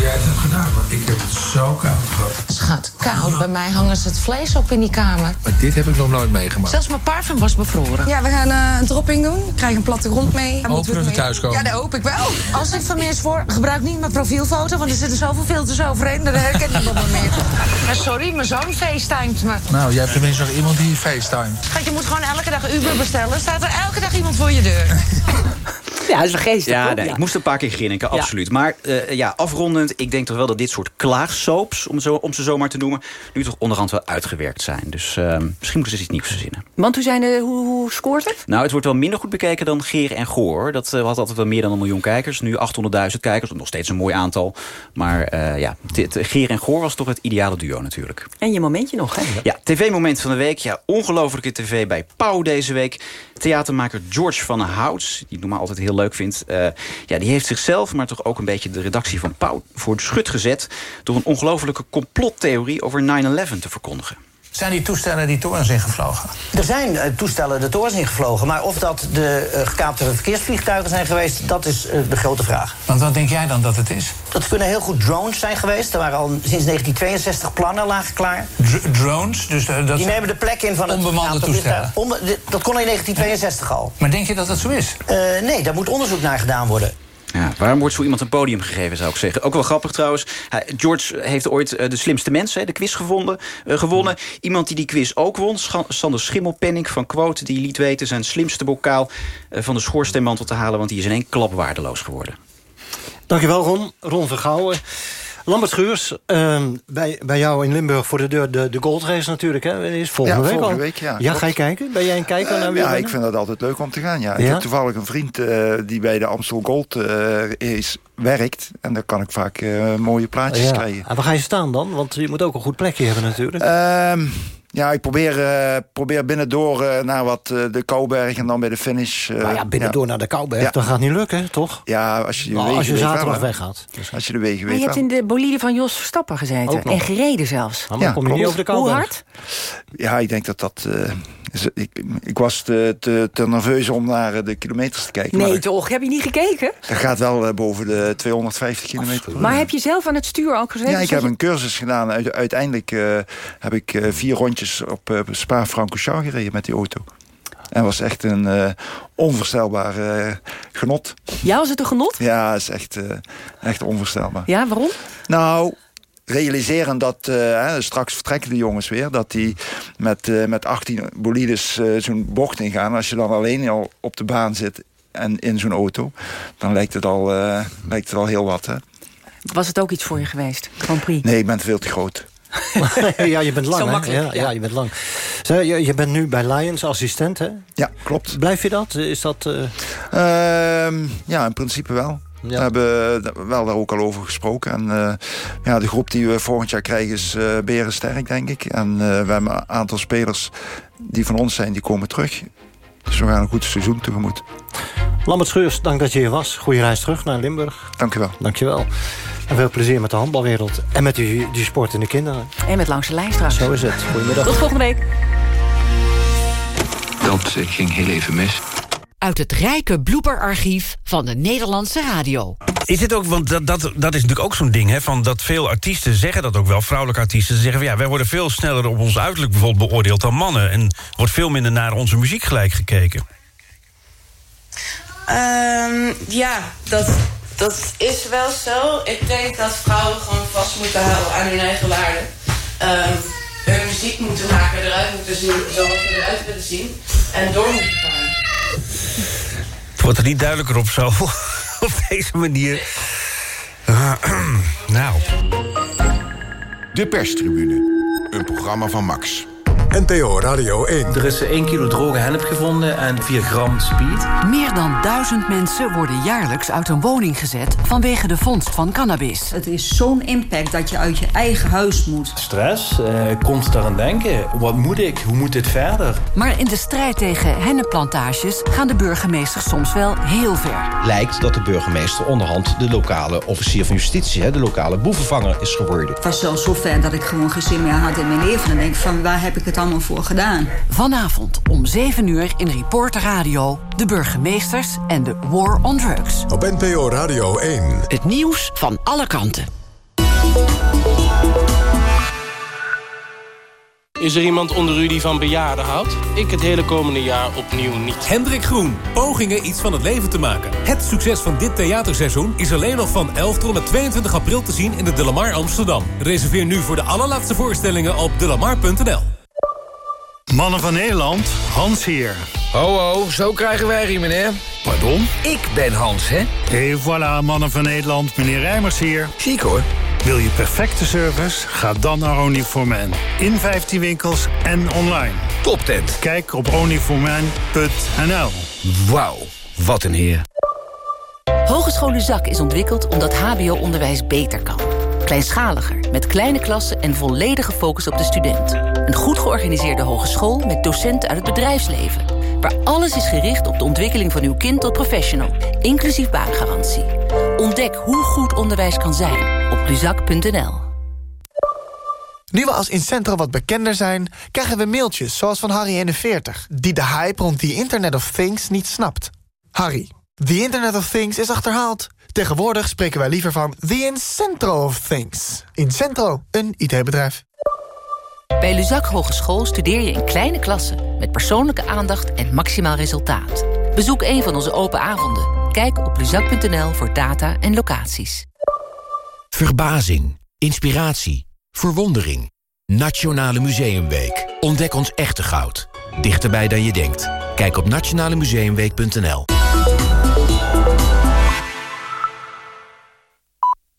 Hoe jij het hebt gedaan, want ik heb het zo koud gehad. Schat, koud. Bij mij hangen ze het vlees op in die kamer. Maar dit heb ik nog nooit meegemaakt. Zelfs mijn parfum was bevroren. Ja, we gaan eh, een dropping doen. Ik krijg een plattegrond mee. Dan moeten Hopen dat we het mee- thuiskomen. Ja, dat hoop ik wel. Als ik vermis voor, gebruik niet mijn profielfoto, want er zitten zoveel filters overheen, daar herkent niemand me meer. Maar sorry, mijn zoon facetimet me. Nou, jij hebt tenminste nog iemand die FaceTime. Schat, je moet gewoon elke dag Uber bestellen. Staat er elke dag iemand voor je deur. Ja, dat is wel geestig. Ja, ik moest een paar keer grinniken, Ja. absoluut. Maar eh, ja, afrondend, ik denk toch wel dat dit soort klaagsoaps... om, zo, om ze zo maar te noemen, nu toch onderhand wel uitgewerkt zijn. Dus eh, misschien moeten ze iets nieuws verzinnen. Want hoe, zijn de, hoe, hoe scoort het? Nou, het wordt wel minder goed bekeken dan Geer en Goor. Dat eh, had altijd wel meer dan een miljoen kijkers. Nu 800.000 kijkers, nog steeds een mooi aantal. Maar eh, ja, dit, Geer en Goor was toch het ideale duo natuurlijk. En je momentje nog, hè? Ja, tv-moment van de week. Ja, ongelofelijke tv bij Pauw deze week. Theatermaker George van Houts, die ik normaal altijd heel leuk vind... eh, ja, die heeft zichzelf, maar toch ook een beetje de redactie van Pauw... voor de schut gezet door een ongelofelijke complottheorie over 9-11 te verkondigen. Zijn die toestellen die torens ingevlogen? Er zijn eh, toestellen de torens ingevlogen, maar of dat de eh, gekaapte verkeersvliegtuigen zijn geweest, dat is eh, de grote vraag. Want wat denk jij dan dat het is? Dat kunnen heel goed drones zijn geweest. Er waren al sinds 1962 plannen lagen klaar. drones? Dus dat die nemen de plek in van het Onbemande toestellen? Onbe- dat kon in 1962 al. Maar denk je dat dat zo is? Nee, daar moet onderzoek naar gedaan worden. Ja, waarom wordt zo iemand een podium gegeven, zou ik zeggen. Ook wel grappig trouwens. George heeft ooit eh, de slimste mensen, de quiz gevonden, eh, gewonnen. Iemand die die quiz ook won, Sander Schimmelpenning van Quote... die liet weten zijn slimste bokaal eh, van de schoorsteenmantel te halen... want die is in één klap waardeloos geworden. Dankjewel Ron, Ron Vergouwen. Lambert Schuurs, ehm, bij, bij jou in Limburg voor de deur de, de goldrace natuurlijk. Hè? Is volgende Ja, week volgende al. week, ja, ga je kijken? Ben jij een kijker naar Eh, ja, ik vind dat altijd leuk om te gaan. Ja. Ik heb toevallig een vriend eh, die bij de Amstel Gold eh, is, werkt. En daar kan ik vaak eh, mooie plaatjes Ja. krijgen. En waar ga je staan dan? Want je moet ook een goed plekje hebben natuurlijk. Ja, ik probeer, eh, probeer binnendoor eh, naar wat eh, de Kouberg en dan bij de finish. eh, maar ja, binnendoor naar de Kouberg, Ja. dat gaat niet lukken, toch? Ja, als je de Nou, wegen als je zaterdag weggaat. Als je de wegen Maar weet je hebt in de bolide van Jos Verstappen gezeten. En gereden zelfs. maar dan kom je niet over de Hoe Kouberg. hard? Ja, ik denk dat dat... eh, ik, ik was te, te, te nerveus om naar de kilometers te kijken. Nee maar toch, heb je niet gekeken? dat gaat wel boven de 250 kilometer. Maar heb je zelf aan het stuur ook gezeten? Ja, ik heb je- een cursus gedaan. Uite- Uiteindelijk eh, heb ik eh, vier rondjes op eh, Spa-Francorchamps gereden met die auto. En was echt een eh, onvoorstelbaar eh, genot. Ja, was het een genot? Ja, is echt, echt onvoorstelbaar. Ja, waarom? Nou, realiseren dat hè, straks vertrekken de jongens weer... dat die met, met 18 bolides zo'n bocht ingaan. Als je dan alleen al op de baan zit en in zo'n auto... dan lijkt het al, lijkt het al heel wat, hè? Was het ook iets voor je geweest? Grand Prix? Nee, ik ben veel te groot. ja, je bent lang, Zo hè? makkelijk, ja, ja. ja, je bent lang. Zeg, je, je bent nu bij Lions assistent, hè? Ja, klopt. Blijf je dat? Is dat... eh, Ehm, ja, in principe wel. We hebben wel daar ook al over gesproken. En eh, ja, de groep die we volgend jaar krijgen is eh berensterk, denk ik. En eh, we hebben een aantal spelers die van ons zijn, die komen terug. Dus we gaan een goed seizoen tegemoet. Lambert Scheurs, dank dat je hier was. Goeie reis terug naar Limburg. Dank je wel. Dank je wel. En veel plezier met de handbalwereld. En met die, die sport en de kinderen. En met langs de lijn straks. Zo is het. Goedemiddag. Tot volgende week. Dat eh, ging heel even mis. Uit het rijke blooperarchief van de Nederlandse radio. Is het ook, want dat, dat, dat is natuurlijk ook zo'n ding, hè, van dat veel artiesten zeggen dat ook wel, vrouwelijke artiesten, ze zeggen van ja, wij worden veel sneller op ons uiterlijk bijvoorbeeld beoordeeld dan mannen. En wordt veel minder naar onze muziek gelijk gekeken. Ehm, ja, dat, dat is wel zo. Ik denk dat vrouwen gewoon vast moeten houden aan hun eigen waarde. Ehm, hun muziek moeten maken, eruit moeten zien zoals ze eruit willen zien. En door moeten gaan. Het wordt er niet duidelijker op zo, op deze manier. Nou. De perstribune. Een programma van Max. NTO Radio 1. Er is 1 kilo droge hennep gevonden en 4 gram speed. Meer dan duizend mensen worden jaarlijks uit een woning gezet vanwege de vondst van cannabis. Het is zo'n impact dat je uit je eigen huis moet. Stress, eh, constant aan denken. Wat moet ik? Hoe moet dit verder? Maar in de strijd tegen hennepplantages gaan de burgemeesters soms wel heel ver. Lijkt dat de burgemeester onderhand de lokale officier van justitie, hè, de lokale boevenvanger, is geworden. Het was zelfs zo ver dat ik gewoon geen zin meer had in mijn leven. En denk van waar heb ik het allemaal voor gedaan? Vanavond om 7 uur in Reporter Radio... de burgemeesters en de War on Drugs. Op NPO Radio 1. Het nieuws van alle kanten. Is er iemand onder u die van bejaarden houdt? Ik het hele komende jaar opnieuw niet. Hendrik Groen, pogingen iets van het leven te maken. Het succes van dit theaterseizoen is alleen nog van 11 tot en met 22 april te zien in de Delamar Amsterdam. Reserveer nu voor de allerlaatste voorstellingen op delamar.nl. Mannen van Nederland, Hans hier. Ho ho, zo krijgen wij hier, meneer. Pardon? Ik ben Hans, hè? Et voilà, Mannen van Nederland, meneer Rijmers hier. Chic hoor. Wil je perfecte service? Ga dan naar Onlyforman. In 15 winkels en online. Top tent. Kijk op onlyforman.nl. Wauw, wat een heer. Hogeschool Luzak is ontwikkeld omdat hbo-onderwijs beter kan. Kleinschaliger, met kleine klassen en volledige focus op de student. Een goed georganiseerde hogeschool met docenten uit het bedrijfsleven. Waar alles is gericht op de ontwikkeling van uw kind tot professional. Inclusief baangarantie. Ontdek hoe goed onderwijs kan zijn op luzak.nl. Nu we als Incentro wat bekender zijn... krijgen we mailtjes zoals van Harry41... die de hype rond the Internet of Things niet snapt. Harry, the Internet of Things is achterhaald. Tegenwoordig spreken wij liever van the Incentro of Things. Incentro, een IT-bedrijf. Bij Luzak Hogeschool studeer je in kleine klassen... met persoonlijke aandacht en maximaal resultaat. Bezoek een van onze open avonden. Kijk op luzak.nl voor data en locaties. Verbazing, inspiratie, verwondering. Nationale Museumweek. Ontdek ons echte goud. Dichterbij dan je denkt. Kijk op nationalemuseumweek.nl